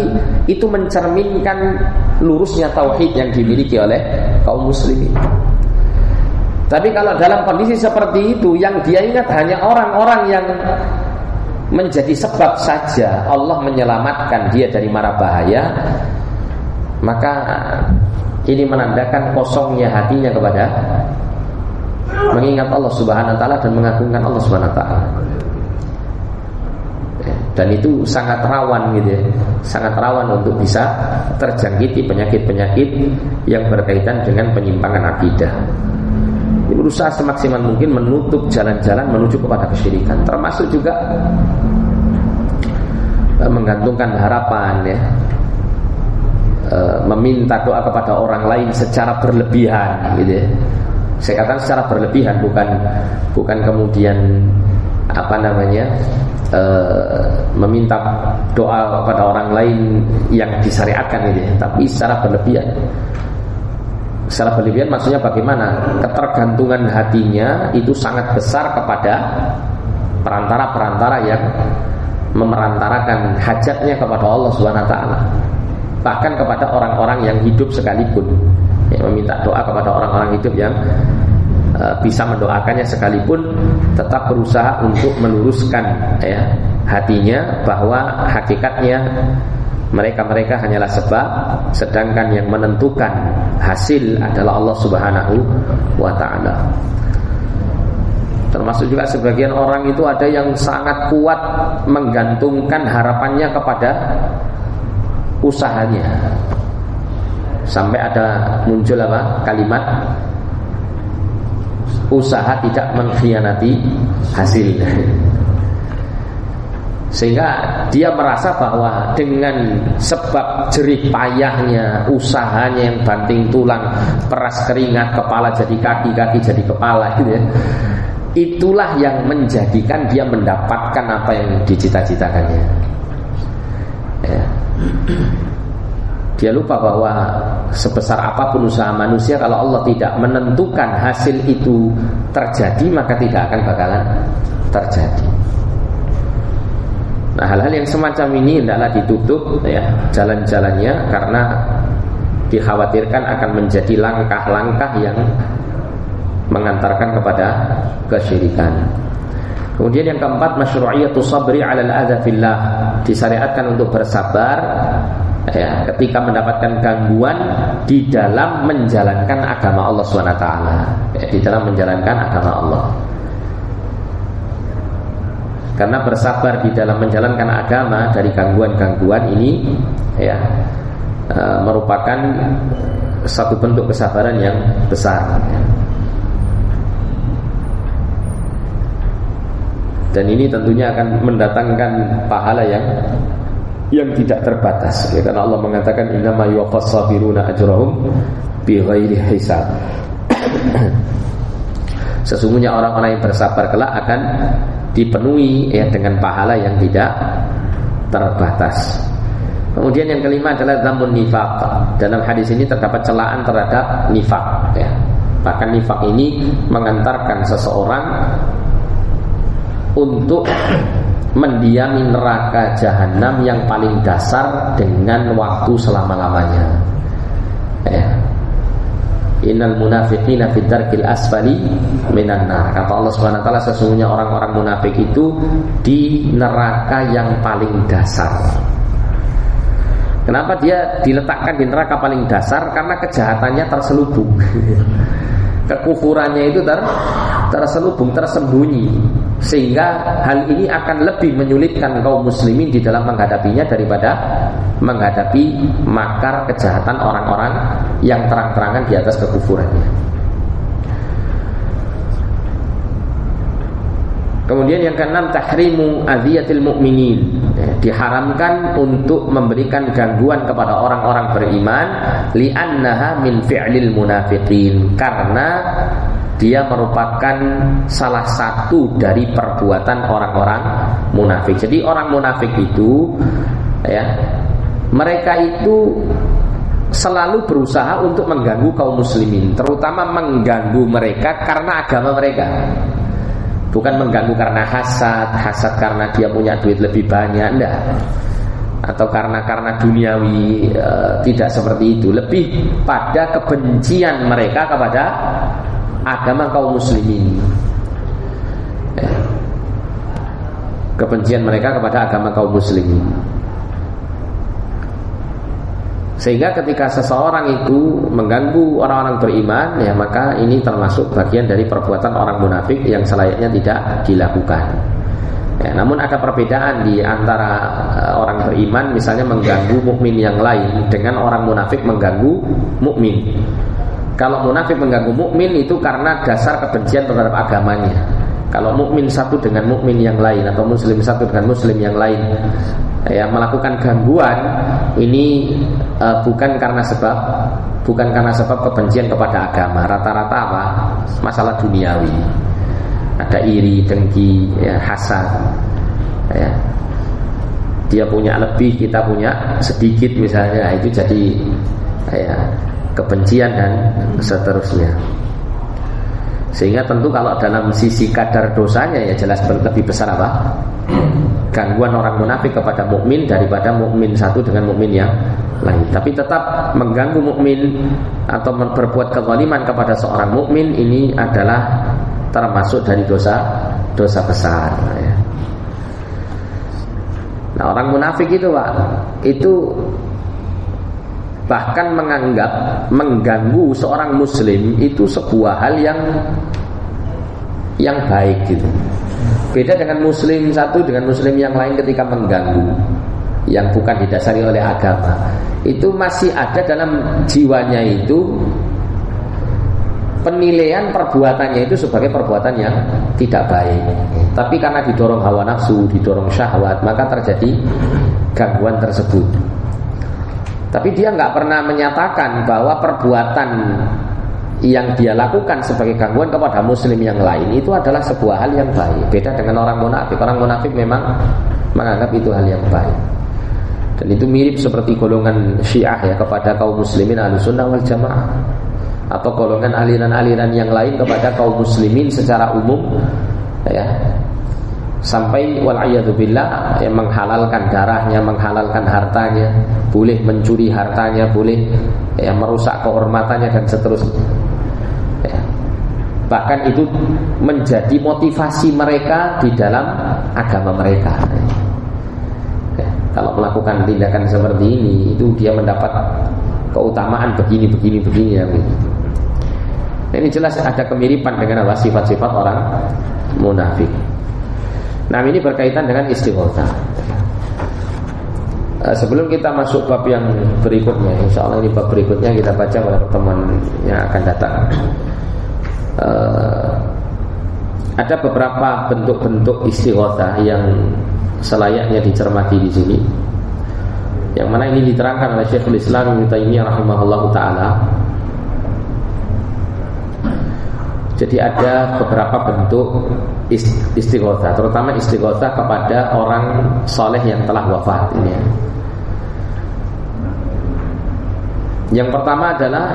itu mencerminkan lurusnya tauhid yang dimiliki oleh kaum muslimin tapi kalau dalam kondisi seperti itu yang dia ingat hanya orang-orang yang menjadi sebab saja Allah menyelamatkan dia dari mara bahaya, maka ini menandakan kosongnya hatinya kepada mengingat Allah Subhanahu wa taala dan mengagungkan Allah Subhanahu wa taala. Dan itu sangat rawan gitu ya Sangat rawan untuk bisa terjangkiti penyakit-penyakit Yang berkaitan dengan penyimpangan akidah berusaha semaksimal mungkin menutup jalan-jalan menuju kepada kesyirikan. Termasuk juga eh, menggantungkan harapan ya. Eh, meminta doa kepada orang lain secara berlebihan gitu ya. Saya katakan secara berlebihan bukan bukan kemudian apa namanya e, meminta doa kepada orang lain yang disyariatkan gitu ya. Tapi secara berlebihan Secara berlebihan maksudnya bagaimana? Ketergantungan hatinya itu sangat besar kepada perantara-perantara yang memerantarakan hajatnya kepada Allah Subhanahu wa taala. Bahkan kepada orang-orang yang hidup sekalipun. Ya, meminta doa kepada orang-orang hidup yang uh, bisa mendoakannya sekalipun tetap berusaha untuk meluruskan ya hatinya bahwa hakikatnya mereka-mereka hanyalah sebab sedangkan yang menentukan hasil adalah Allah Subhanahu wa taala. Termasuk juga sebagian orang itu ada yang sangat kuat menggantungkan harapannya kepada usahanya. Sampai ada muncul apa? kalimat usaha tidak mengkhianati hasil. Sehingga dia merasa bahwa dengan sebab jerih payahnya, usahanya yang banting tulang, peras keringat, kepala jadi kaki, kaki jadi kepala gitu ya. Itulah yang menjadikan dia mendapatkan apa yang dicita-citakannya. Ya. Dia lupa bahwa sebesar apa pun usaha manusia kalau Allah tidak menentukan hasil itu terjadi maka tidak akan bakalan terjadi. Nah hal-hal yang semacam ini adalah ditutup ya jalan-jalannya karena dikhawatirkan akan menjadi langkah-langkah yang mengantarkan kepada kesyirikan. Kemudian yang keempat masyru'iyatu sabri 'alal adza fillah. Disyariatkan untuk bersabar ya ketika mendapatkan gangguan di dalam menjalankan agama Allah SWT ya, di dalam menjalankan agama Allah. Karena bersabar di dalam menjalankan agama dari gangguan-gangguan ini ya e, merupakan satu bentuk kesabaran yang besar. Dan ini tentunya akan mendatangkan pahala yang yang tidak terbatas. Ya, karena Allah mengatakan innama yuwaffas sabiruna ajrahum bighairi hisab. Sesungguhnya orang-orang yang bersabar kelak akan dipenuhi ya dengan pahala yang tidak terbatas. Kemudian yang kelima adalah zamun nifak. Dalam hadis ini terdapat celaan terhadap nifak. Ya. Bahkan nifak ini mengantarkan seseorang untuk mendiami neraka jahanam yang paling dasar dengan waktu selama-lamanya. Ya. Innal munafiqina fid darkil asfali minan nar. Kata Allah Subhanahu wa taala sesungguhnya orang-orang munafik itu di neraka yang paling dasar. Kenapa dia diletakkan di neraka paling dasar? Karena kejahatannya terselubung. Kekufurannya itu ter, terselubung, tersembunyi. Sehingga hal ini akan lebih menyulitkan kaum muslimin di dalam menghadapinya daripada menghadapi makar kejahatan orang-orang yang terang-terangan di atas kekufurannya. Kemudian yang keenam tahrimu adiyatil mukminin. Ya, diharamkan untuk memberikan gangguan kepada orang-orang beriman li'annaha min fi'lil munafiqin karena dia merupakan salah satu dari perbuatan orang-orang munafik. Jadi orang munafik itu ya mereka itu selalu berusaha untuk mengganggu kaum muslimin, terutama mengganggu mereka karena agama mereka. Bukan mengganggu karena hasad, hasad karena dia punya duit lebih banyak, enggak. Atau karena karena duniawi e, tidak seperti itu. Lebih pada kebencian mereka kepada agama kaum muslimin. Ya. Kebencian mereka kepada agama kaum muslimin. Sehingga ketika seseorang itu mengganggu orang-orang beriman ya maka ini termasuk bagian dari perbuatan orang munafik yang selayaknya tidak dilakukan. Ya, namun ada perbedaan di antara uh, orang beriman misalnya mengganggu mukmin yang lain dengan orang munafik mengganggu mukmin. Kalau munafik mengganggu mukmin itu karena dasar kebencian terhadap agamanya. Kalau mukmin satu dengan mukmin yang lain atau muslim satu dengan muslim yang lain yang melakukan gangguan ini uh, bukan karena sebab bukan karena sebab kebencian kepada agama. Rata-rata apa? Masalah duniawi. Ada iri, dengki, ya, hasad. Ya. Dia punya lebih, kita punya sedikit misalnya. Itu jadi ya, kebencian dan seterusnya. Sehingga tentu kalau dalam sisi kadar dosanya ya jelas lebih besar apa? Gangguan orang munafik kepada mukmin daripada mukmin satu dengan mukmin yang lain. Tapi tetap mengganggu mukmin atau berbuat kezaliman kepada seorang mukmin ini adalah termasuk dari dosa dosa besar. Ya. Nah orang munafik itu pak itu bahkan menganggap mengganggu seorang muslim itu sebuah hal yang yang baik gitu. Beda dengan muslim satu dengan muslim yang lain ketika mengganggu yang bukan didasari oleh agama. Itu masih ada dalam jiwanya itu penilaian perbuatannya itu sebagai perbuatan yang tidak baik. Tapi karena didorong hawa nafsu, didorong syahwat, maka terjadi gangguan tersebut. Tapi dia nggak pernah menyatakan bahwa perbuatan yang dia lakukan sebagai gangguan kepada muslim yang lain itu adalah sebuah hal yang baik. Beda dengan orang munafik. Orang munafik memang menganggap itu hal yang baik. Dan itu mirip seperti golongan Syiah ya kepada kaum muslimin Ahlussunnah wal Jamaah atau golongan aliran-aliran yang lain kepada kaum muslimin secara umum ya sampai billah yang menghalalkan darahnya, menghalalkan hartanya, boleh mencuri hartanya, boleh ya, merusak kehormatannya dan seterusnya. Bahkan itu menjadi motivasi mereka di dalam agama mereka. Ya. Kalau melakukan tindakan seperti ini, itu dia mendapat keutamaan begini, begini, begini. Ya, Ini jelas ada kemiripan dengan apa sifat-sifat orang munafik. Nah ini berkaitan dengan istighosa. Eh, sebelum kita masuk bab yang berikutnya, insya Allah ini bab berikutnya kita baca pada pertemuan yang akan datang. Uh, ada beberapa bentuk-bentuk istighosa yang selayaknya dicermati di sini. Yang mana ini diterangkan oleh Syekhul Islam Ibnu Taimiyah rahimahullahu taala Jadi ada beberapa bentuk istighotha, terutama istighotha kepada orang soleh yang telah wafat ini. Yang pertama adalah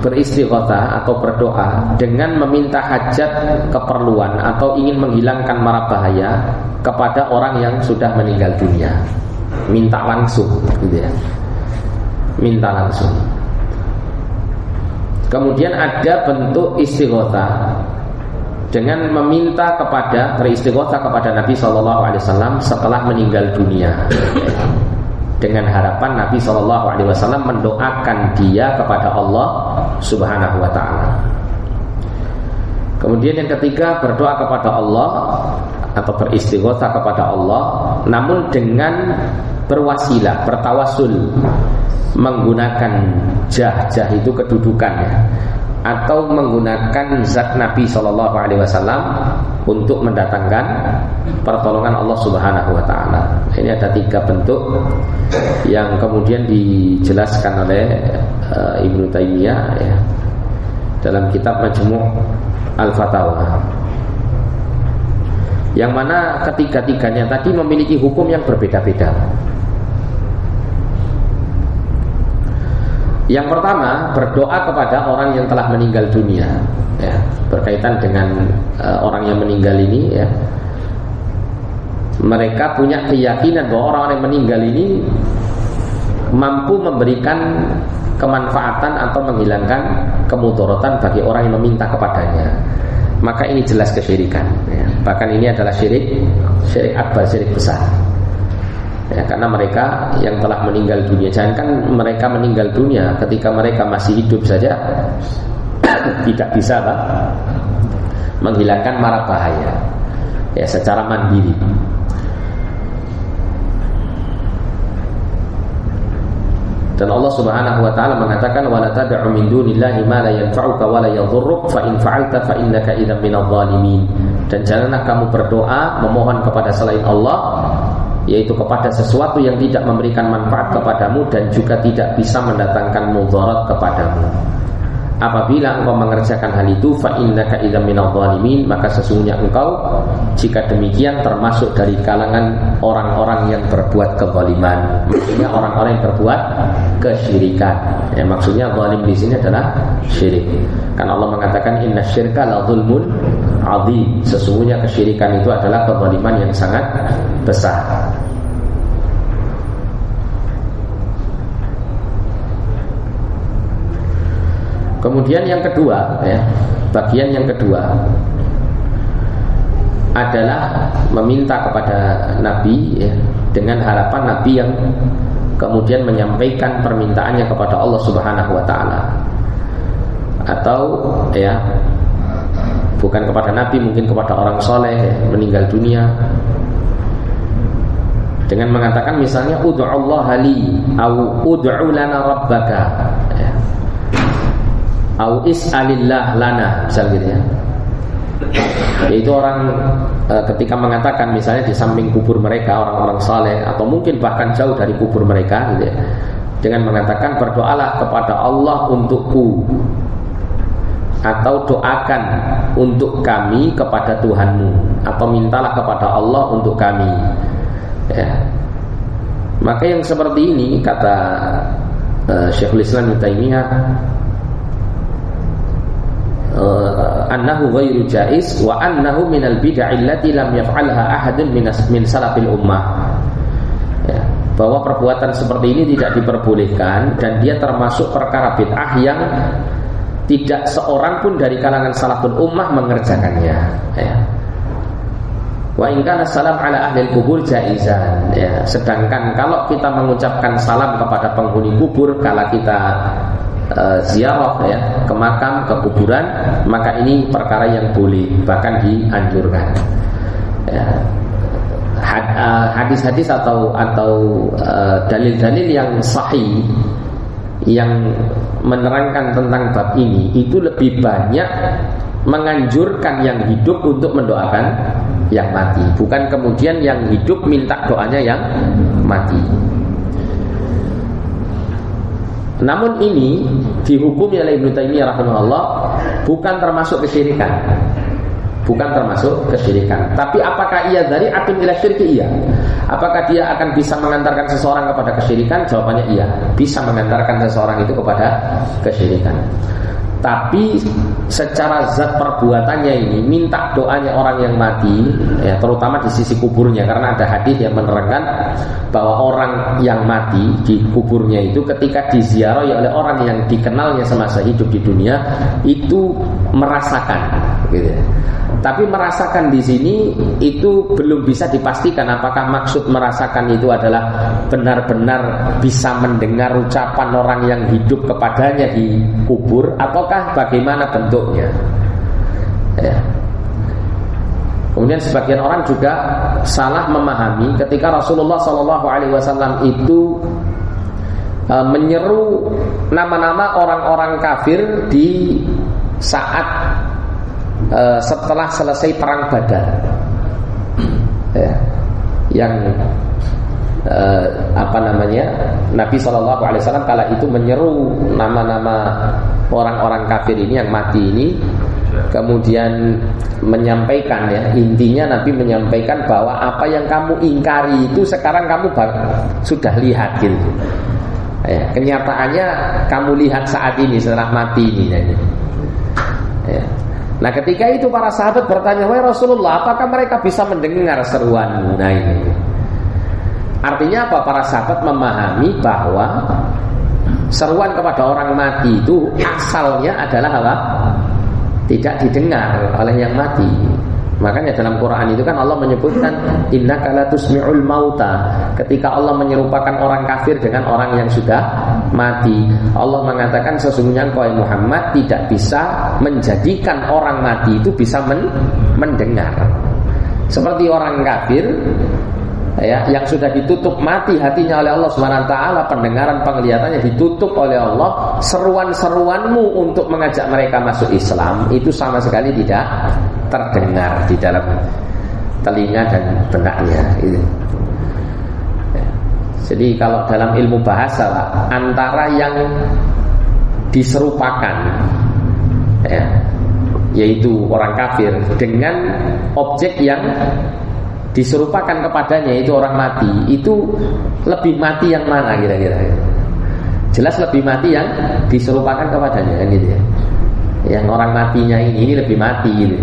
beristighotha atau berdoa dengan meminta hajat keperluan atau ingin menghilangkan mara bahaya kepada orang yang sudah meninggal dunia. Minta langsung gitu ya. Minta langsung. Kemudian ada bentuk istighotha dengan meminta kepada beristighotha kepada Nabi Shallallahu Alaihi Wasallam setelah meninggal dunia. Dengan harapan Nabi Shallallahu Alaihi Wasallam mendoakan dia kepada Allah Subhanahu Wa Taala. Kemudian yang ketiga berdoa kepada Allah atau beristighosa kepada Allah, namun dengan berwasilah, bertawasul menggunakan jah-jah itu kedudukan ya atau menggunakan zat Nabi Shallallahu Alaihi Wasallam untuk mendatangkan pertolongan Allah Subhanahu Wa Taala. Ini ada tiga bentuk yang kemudian dijelaskan oleh uh, Ibnu Taimiyah ya, dalam kitab Majmu' Al-Fatawa. Yang mana ketiga-tiganya tadi memiliki hukum yang berbeda-beda. Yang pertama berdoa kepada orang yang telah meninggal dunia, ya, berkaitan dengan uh, orang yang meninggal ini, ya. Mereka punya keyakinan bahwa orang-orang yang meninggal ini mampu memberikan kemanfaatan atau menghilangkan kemudorotan bagi orang yang meminta kepadanya. Maka ini jelas kesyirikan. Ya. Bahkan ini adalah syirik, syirik akbar, syirik besar ya, karena mereka yang telah meninggal dunia. Jangan kan mereka meninggal dunia ketika mereka masih hidup saja tidak bisa Pak, menghilangkan marah bahaya. Ya secara mandiri. Dan Allah Subhanahu wa taala mengatakan wala tad'u min dunillahi ma la yanfa'uka wa la yadhurruk. Fa in fa'alta fa innaka idzan minadh. Dan janganlah kamu berdoa memohon kepada selain Allah yaitu kepada sesuatu yang tidak memberikan manfaat kepadamu dan juga tidak bisa mendatangkan mudarat kepadamu. Apabila engkau mengerjakan hal itu fa innaka idzam dhalimin maka sesungguhnya engkau jika demikian termasuk dari kalangan orang-orang yang berbuat kezaliman. Maksudnya orang-orang yang berbuat kesyirikan. Ya, maksudnya zalim di sini adalah syirik. Karena Allah mengatakan inna syirka la zulmun azim. Sesungguhnya kesyirikan itu adalah kezaliman yang sangat besar. Kemudian yang kedua, ya, bagian yang kedua adalah meminta kepada Nabi ya, dengan harapan Nabi yang kemudian menyampaikan permintaannya kepada Allah Subhanahu wa taala. Atau ya bukan kepada Nabi mungkin kepada orang soleh ya, meninggal dunia dengan mengatakan misalnya ud'u Allah li au lana rabbaka au is'alillah lana misal gitu ya. Yaitu orang e, ketika mengatakan misalnya di samping kubur mereka orang-orang saleh atau mungkin bahkan jauh dari kubur mereka gitu ya, dengan mengatakan berdoalah kepada Allah untukku atau doakan untuk kami kepada Tuhanmu atau mintalah kepada Allah untuk kami. Ya. maka yang seperti ini kata uh, Syekhul Islam Taimiyah uh, annahu ghairu jaiz wa annahu minal bid'ah allati lam yaf'alha ahadun min min salafil ummah. Ya, bahwa perbuatan seperti ini tidak diperbolehkan dan dia termasuk perkara bid'ah yang tidak seorang pun dari kalangan salaful ummah mengerjakannya. Ya. Wa in kana salam ala ahli kubur jaizan ya. Sedangkan kalau kita mengucapkan salam kepada penghuni kubur kala kita uh, ziarah ya ke makam ke kuburan maka ini perkara yang boleh bahkan dianjurkan. Ya. Eh, hadis-hadis atau atau eh, dalil-dalil uh, yang sahih yang menerangkan tentang bab ini itu lebih banyak menganjurkan yang hidup untuk mendoakan yang mati. Bukan kemudian yang hidup minta doanya yang mati namun ini dihukumi oleh Ibnu Taimiyah rahimahullah bukan termasuk kesyirikan. Bukan termasuk kesyirikan. Tapi apakah ia dari atim ila syirki? Iya. Apakah dia akan bisa mengantarkan seseorang kepada kesyirikan? Jawabannya iya. Bisa mengantarkan seseorang itu kepada kesyirikan. Tapi secara zat perbuatannya ini minta doanya orang yang mati, ya terutama di sisi kuburnya karena ada hadis yang menerangkan bahwa orang yang mati di kuburnya itu ketika diziarahi oleh orang yang dikenalnya semasa hidup di dunia itu merasakan, gitu. Tapi merasakan di sini itu belum bisa dipastikan apakah maksud merasakan itu adalah benar-benar bisa mendengar ucapan orang yang hidup kepadanya di kubur ataukah bagaimana bentuknya. Ya. Kemudian sebagian orang juga salah memahami ketika Rasulullah Shallallahu Alaihi Wasallam itu e, menyeru nama-nama orang-orang kafir di saat uh, setelah selesai perang Badar. Ya. Yang uh, apa namanya? Nabi Shallallahu alaihi wasallam kala itu menyeru nama-nama orang-orang kafir ini yang mati ini kemudian menyampaikan ya intinya Nabi menyampaikan bahwa apa yang kamu ingkari itu sekarang kamu sudah lihat gitu ya, kenyataannya kamu lihat saat ini setelah mati ini ya. Ya. Nah ketika itu para sahabat bertanya, Wahai Rasulullah, apakah mereka bisa mendengar seruan nah ini? Artinya apa? Para sahabat memahami bahwa seruan kepada orang mati itu asalnya adalah apa? Tidak didengar oleh yang mati. Makanya dalam Quran itu kan Allah menyebutkan inna kala tusmi'ul mauta. Ketika Allah menyerupakan orang kafir dengan orang yang sudah mati, Allah mengatakan sesungguhnya engkau Muhammad tidak bisa menjadikan orang mati itu bisa men mendengar. Seperti orang kafir ya yang sudah ditutup mati hatinya oleh Allah Subhanahu taala, pendengaran penglihatannya ditutup oleh Allah, seruan-seruanmu untuk mengajak mereka masuk Islam itu sama sekali tidak terdengar di dalam telinga dan benaknya itu. Ya. Jadi kalau dalam ilmu bahasa antara yang diserupakan ya, yaitu orang kafir dengan objek yang diserupakan kepadanya itu orang mati itu lebih mati yang mana kira-kira? Jelas lebih mati yang diserupakan kepadanya kan gitu ya? Yang orang matinya ini ini lebih mati gitu.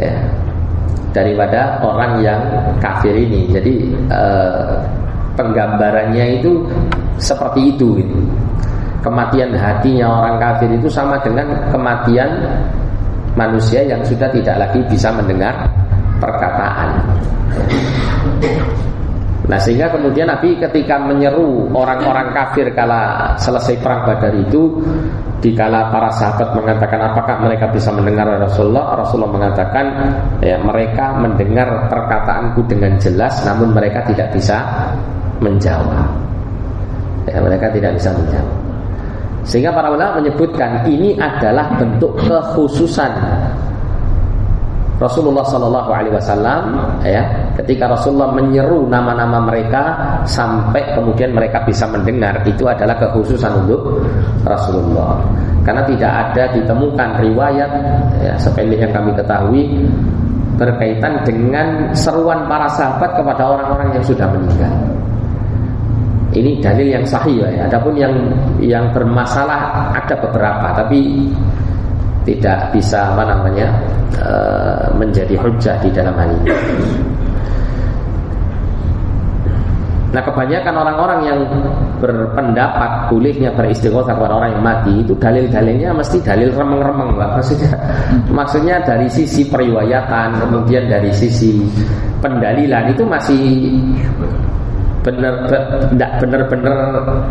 Ya. Daripada orang yang kafir ini. Jadi eh, penggambarannya itu seperti itu gitu. kematian hatinya orang kafir itu sama dengan kematian manusia yang sudah tidak lagi bisa mendengar perkataan. Nah sehingga kemudian Nabi ketika menyeru orang-orang kafir kala selesai perang Badar itu dikala para sahabat mengatakan apakah mereka bisa mendengar Rasulullah? Rasulullah mengatakan ya mereka mendengar perkataanku dengan jelas namun mereka tidak bisa menjawab. Ya mereka tidak bisa menjawab. Sehingga para ulama menyebutkan ini adalah bentuk kekhususan Rasulullah Shallallahu Alaihi Wasallam ya ketika Rasulullah menyeru nama-nama mereka sampai kemudian mereka bisa mendengar itu adalah kekhususan untuk Rasulullah karena tidak ada ditemukan riwayat ya, sependek yang kami ketahui berkaitan dengan seruan para sahabat kepada orang-orang yang sudah meninggal. Ini dalil yang sahih ya. Adapun yang yang bermasalah ada beberapa, tapi tidak bisa apa namanya uh, menjadi hujah di dalam hal ini. Nah kebanyakan orang-orang yang berpendapat bolehnya beristighosa kepada orang yang mati itu dalil-dalilnya mesti dalil remeng-remeng lah maksudnya maksudnya dari sisi periwayatan kemudian dari sisi pendalilan itu masih benar benar-benar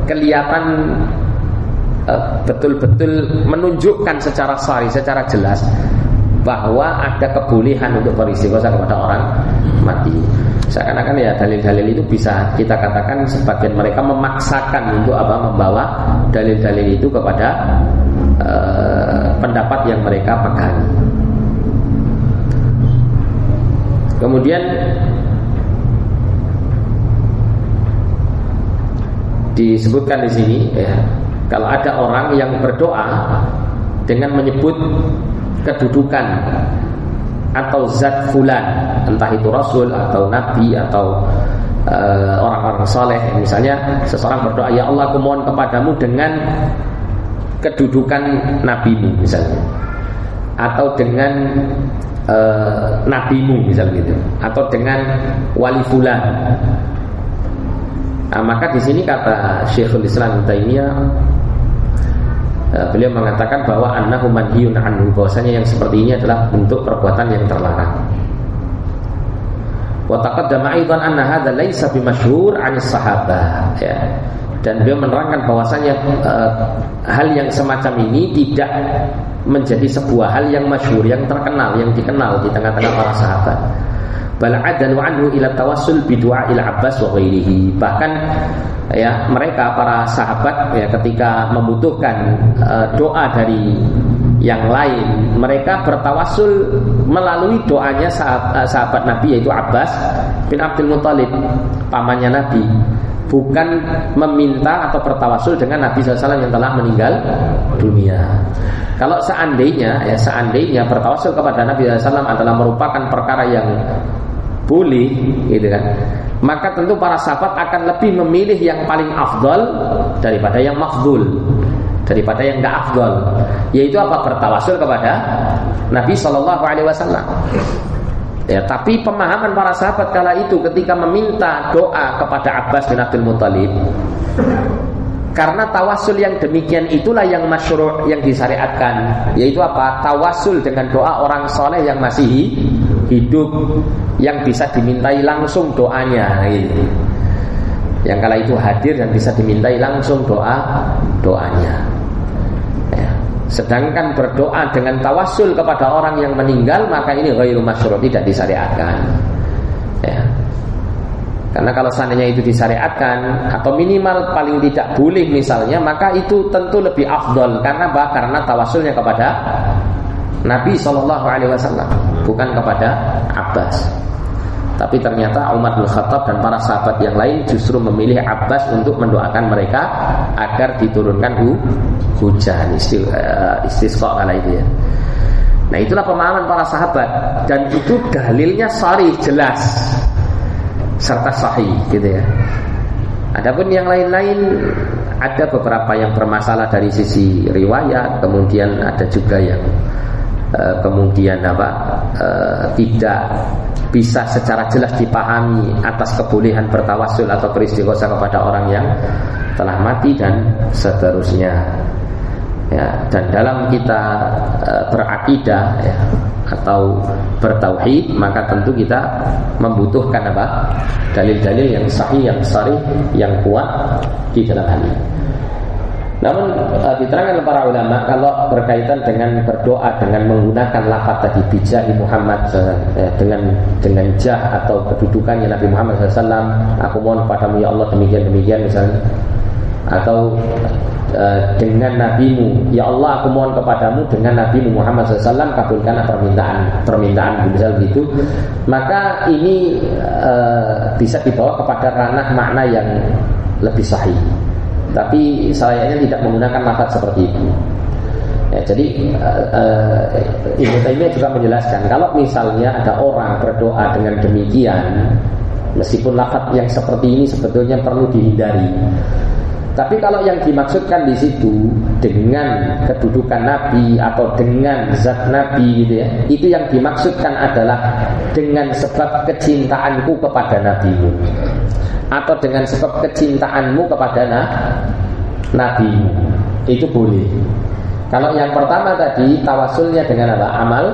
kelihatan betul-betul menunjukkan secara sari, secara jelas bahwa ada kebolehan untuk beristighosa kepada orang mati. Seakan-akan ya dalil-dalil itu bisa kita katakan sebagian mereka memaksakan untuk apa membawa dalil-dalil itu kepada uh, pendapat yang mereka pegang. Kemudian disebutkan di sini ya kalau ada orang yang berdoa dengan menyebut kedudukan atau zat fulan, entah itu rasul atau nabi atau uh, orang-orang soleh, misalnya seseorang berdoa, ya Allah, aku mohon kepadamu dengan kedudukan nabimu, misalnya, atau dengan uh, nabimu, misalnya gitu, atau dengan wali fulan. Nah, maka di sini kata Syekhul Islam Taimiyah uh, beliau mengatakan bahwa annahu manhiyun anhu bahwasanya yang seperti ini adalah bentuk perbuatan yang terlarang. Wa taqaddama aidan anna hadza laisa bimasyhur 'an sahabah ya. Dan beliau menerangkan bahwasanya uh, hal yang semacam ini tidak menjadi sebuah hal yang masyhur, yang terkenal, yang dikenal di tengah-tengah para sahabat bal anhu ila tawassul bi ila Abbas wa ghairihi. Bahkan ya mereka para sahabat ya ketika membutuhkan uh, doa dari yang lain mereka bertawasul melalui doanya sahabat, sahabat Nabi yaitu Abbas bin Abdul Muthalib pamannya Nabi bukan meminta atau bertawasul dengan Nabi SAW yang telah meninggal dunia. Kalau seandainya ya seandainya bertawasul kepada Nabi SAW adalah merupakan perkara yang boleh gitu kan. Maka tentu para sahabat akan lebih memilih yang paling afdol daripada yang mafdul daripada yang tidak afdol yaitu apa? Bertawasul kepada Nabi Shallallahu Alaihi Wasallam. Ya, tapi pemahaman para sahabat kala itu ketika meminta doa kepada Abbas bin Abdul Muthalib karena tawasul yang demikian itulah yang masyru' yang disyariatkan yaitu apa? Tawasul dengan doa orang soleh yang masih hidup yang bisa dimintai langsung doanya gitu. Yang kala itu hadir dan bisa dimintai langsung doa doanya. Ya. Sedangkan berdoa dengan tawasul kepada orang yang meninggal maka ini ghairu masyru' tidak disyariatkan. Ya. Karena kalau seandainya itu disyariatkan atau minimal paling tidak boleh misalnya, maka itu tentu lebih afdol karena apa? Karena tawasulnya kepada Nabi Shallallahu Alaihi Wasallam bukan kepada Abbas. Tapi ternyata Umar bin Khattab dan para sahabat yang lain justru memilih Abbas untuk mendoakan mereka agar diturunkan hu hujan eh, istisqa kala itu ya. Nah itulah pemahaman para sahabat dan itu dalilnya sari jelas serta sahih gitu ya. Adapun yang lain-lain ada beberapa yang bermasalah dari sisi riwayat, kemudian ada juga yang Eh, kemudian apa? Uh, tidak bisa secara jelas dipahami atas kebolehan bertawasul atau beristighosa kepada orang yang telah mati dan seterusnya. Ya dan dalam kita uh, berakidah ya atau bertauhid maka tentu kita membutuhkan apa? Dalil-dalil yang sahih yang sahih yang kuat di dalam hal ini namun uh, diterangkan para ulama kalau berkaitan dengan berdoa dengan menggunakan lafaz tadi bijahi Muhammad uh, dengan dengan jah atau kedudukannya Nabi Muhammad SAW, aku mohon padamu ya Allah demikian demikian misalnya, atau dengan nabimu ya Allah aku mohon kepadamu dengan nabimu Muhammad SAW kabulkan permintaan permintaan misal gitu maka ini bisa dibawa kepada ranah makna yang lebih sahih tapi sayangnya tidak menggunakan lafaz seperti itu. Ya, jadi uh, Ibnu Taimiyah juga menjelaskan kalau misalnya ada orang berdoa dengan demikian, meskipun lafaz yang seperti ini sebetulnya perlu dihindari. Tapi kalau yang dimaksudkan di situ dengan kedudukan Nabi atau dengan zat Nabi gitu ya, itu yang dimaksudkan adalah dengan sebab kecintaanku kepada Nabimu atau dengan sebab kecintaanmu kepada Nabi itu boleh. Kalau yang pertama tadi tawasulnya dengan apa? Amal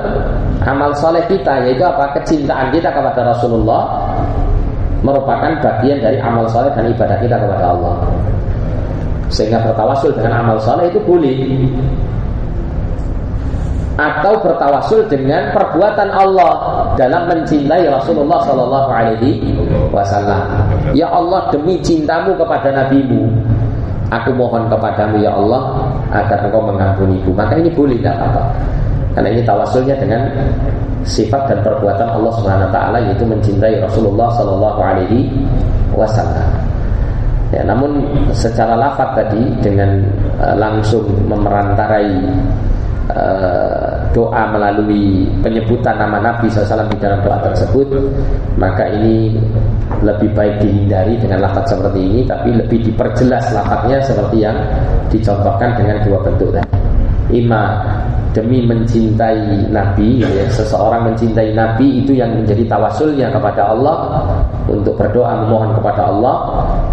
amal soleh kita yaitu apa? Kecintaan kita kepada Rasulullah merupakan bagian dari amal soleh dan ibadah kita kepada Allah. Sehingga bertawasul dengan amal soleh itu boleh atau bertawasul dengan perbuatan Allah dalam mencintai Rasulullah Sallallahu Alaihi Wasallam. Ya Allah demi cintamu kepada nabimu, aku mohon kepadamu ya Allah agar engkau mengampuniku. Maka ini boleh tidak apa Karena ini tawasulnya dengan sifat dan perbuatan Allah Subhanahu Wa Taala yaitu mencintai Rasulullah Sallallahu Alaihi Wasallam. Ya, namun secara lafaz tadi dengan uh, langsung memerantarai uh, doa melalui penyebutan nama Nabi SAW di dalam doa tersebut maka ini lebih baik dihindari dengan lafaz seperti ini tapi lebih diperjelas lafaznya seperti yang dicontohkan dengan dua bentuk tadi. Ima demi mencintai Nabi ya, seseorang mencintai Nabi itu yang menjadi tawasulnya kepada Allah untuk berdoa memohon kepada Allah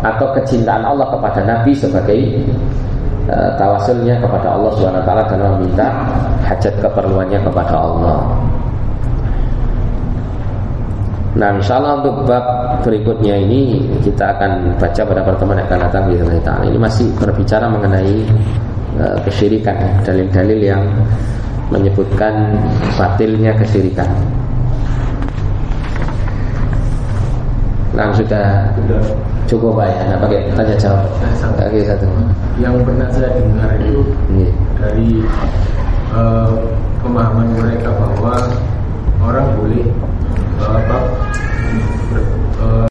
atau kecintaan Allah kepada Nabi sebagai uh, tawasulnya kepada Allah Subhanahu wa taala dan meminta hajat keperluannya kepada Allah. Nah, insya untuk bab berikutnya ini kita akan baca pada pertemuan yang akan datang di. Ini masih berbicara mengenai Eh, kesyirikan dalil-dalil yang menyebutkan batilnya kesyirikan Nah sudah cukup pak ya, nggak pakai tanya jawab. Oke satu. Yang pernah saya dengar itu yeah. dari uh, pemahaman mereka bahwa orang boleh uh, apa, ber, uh,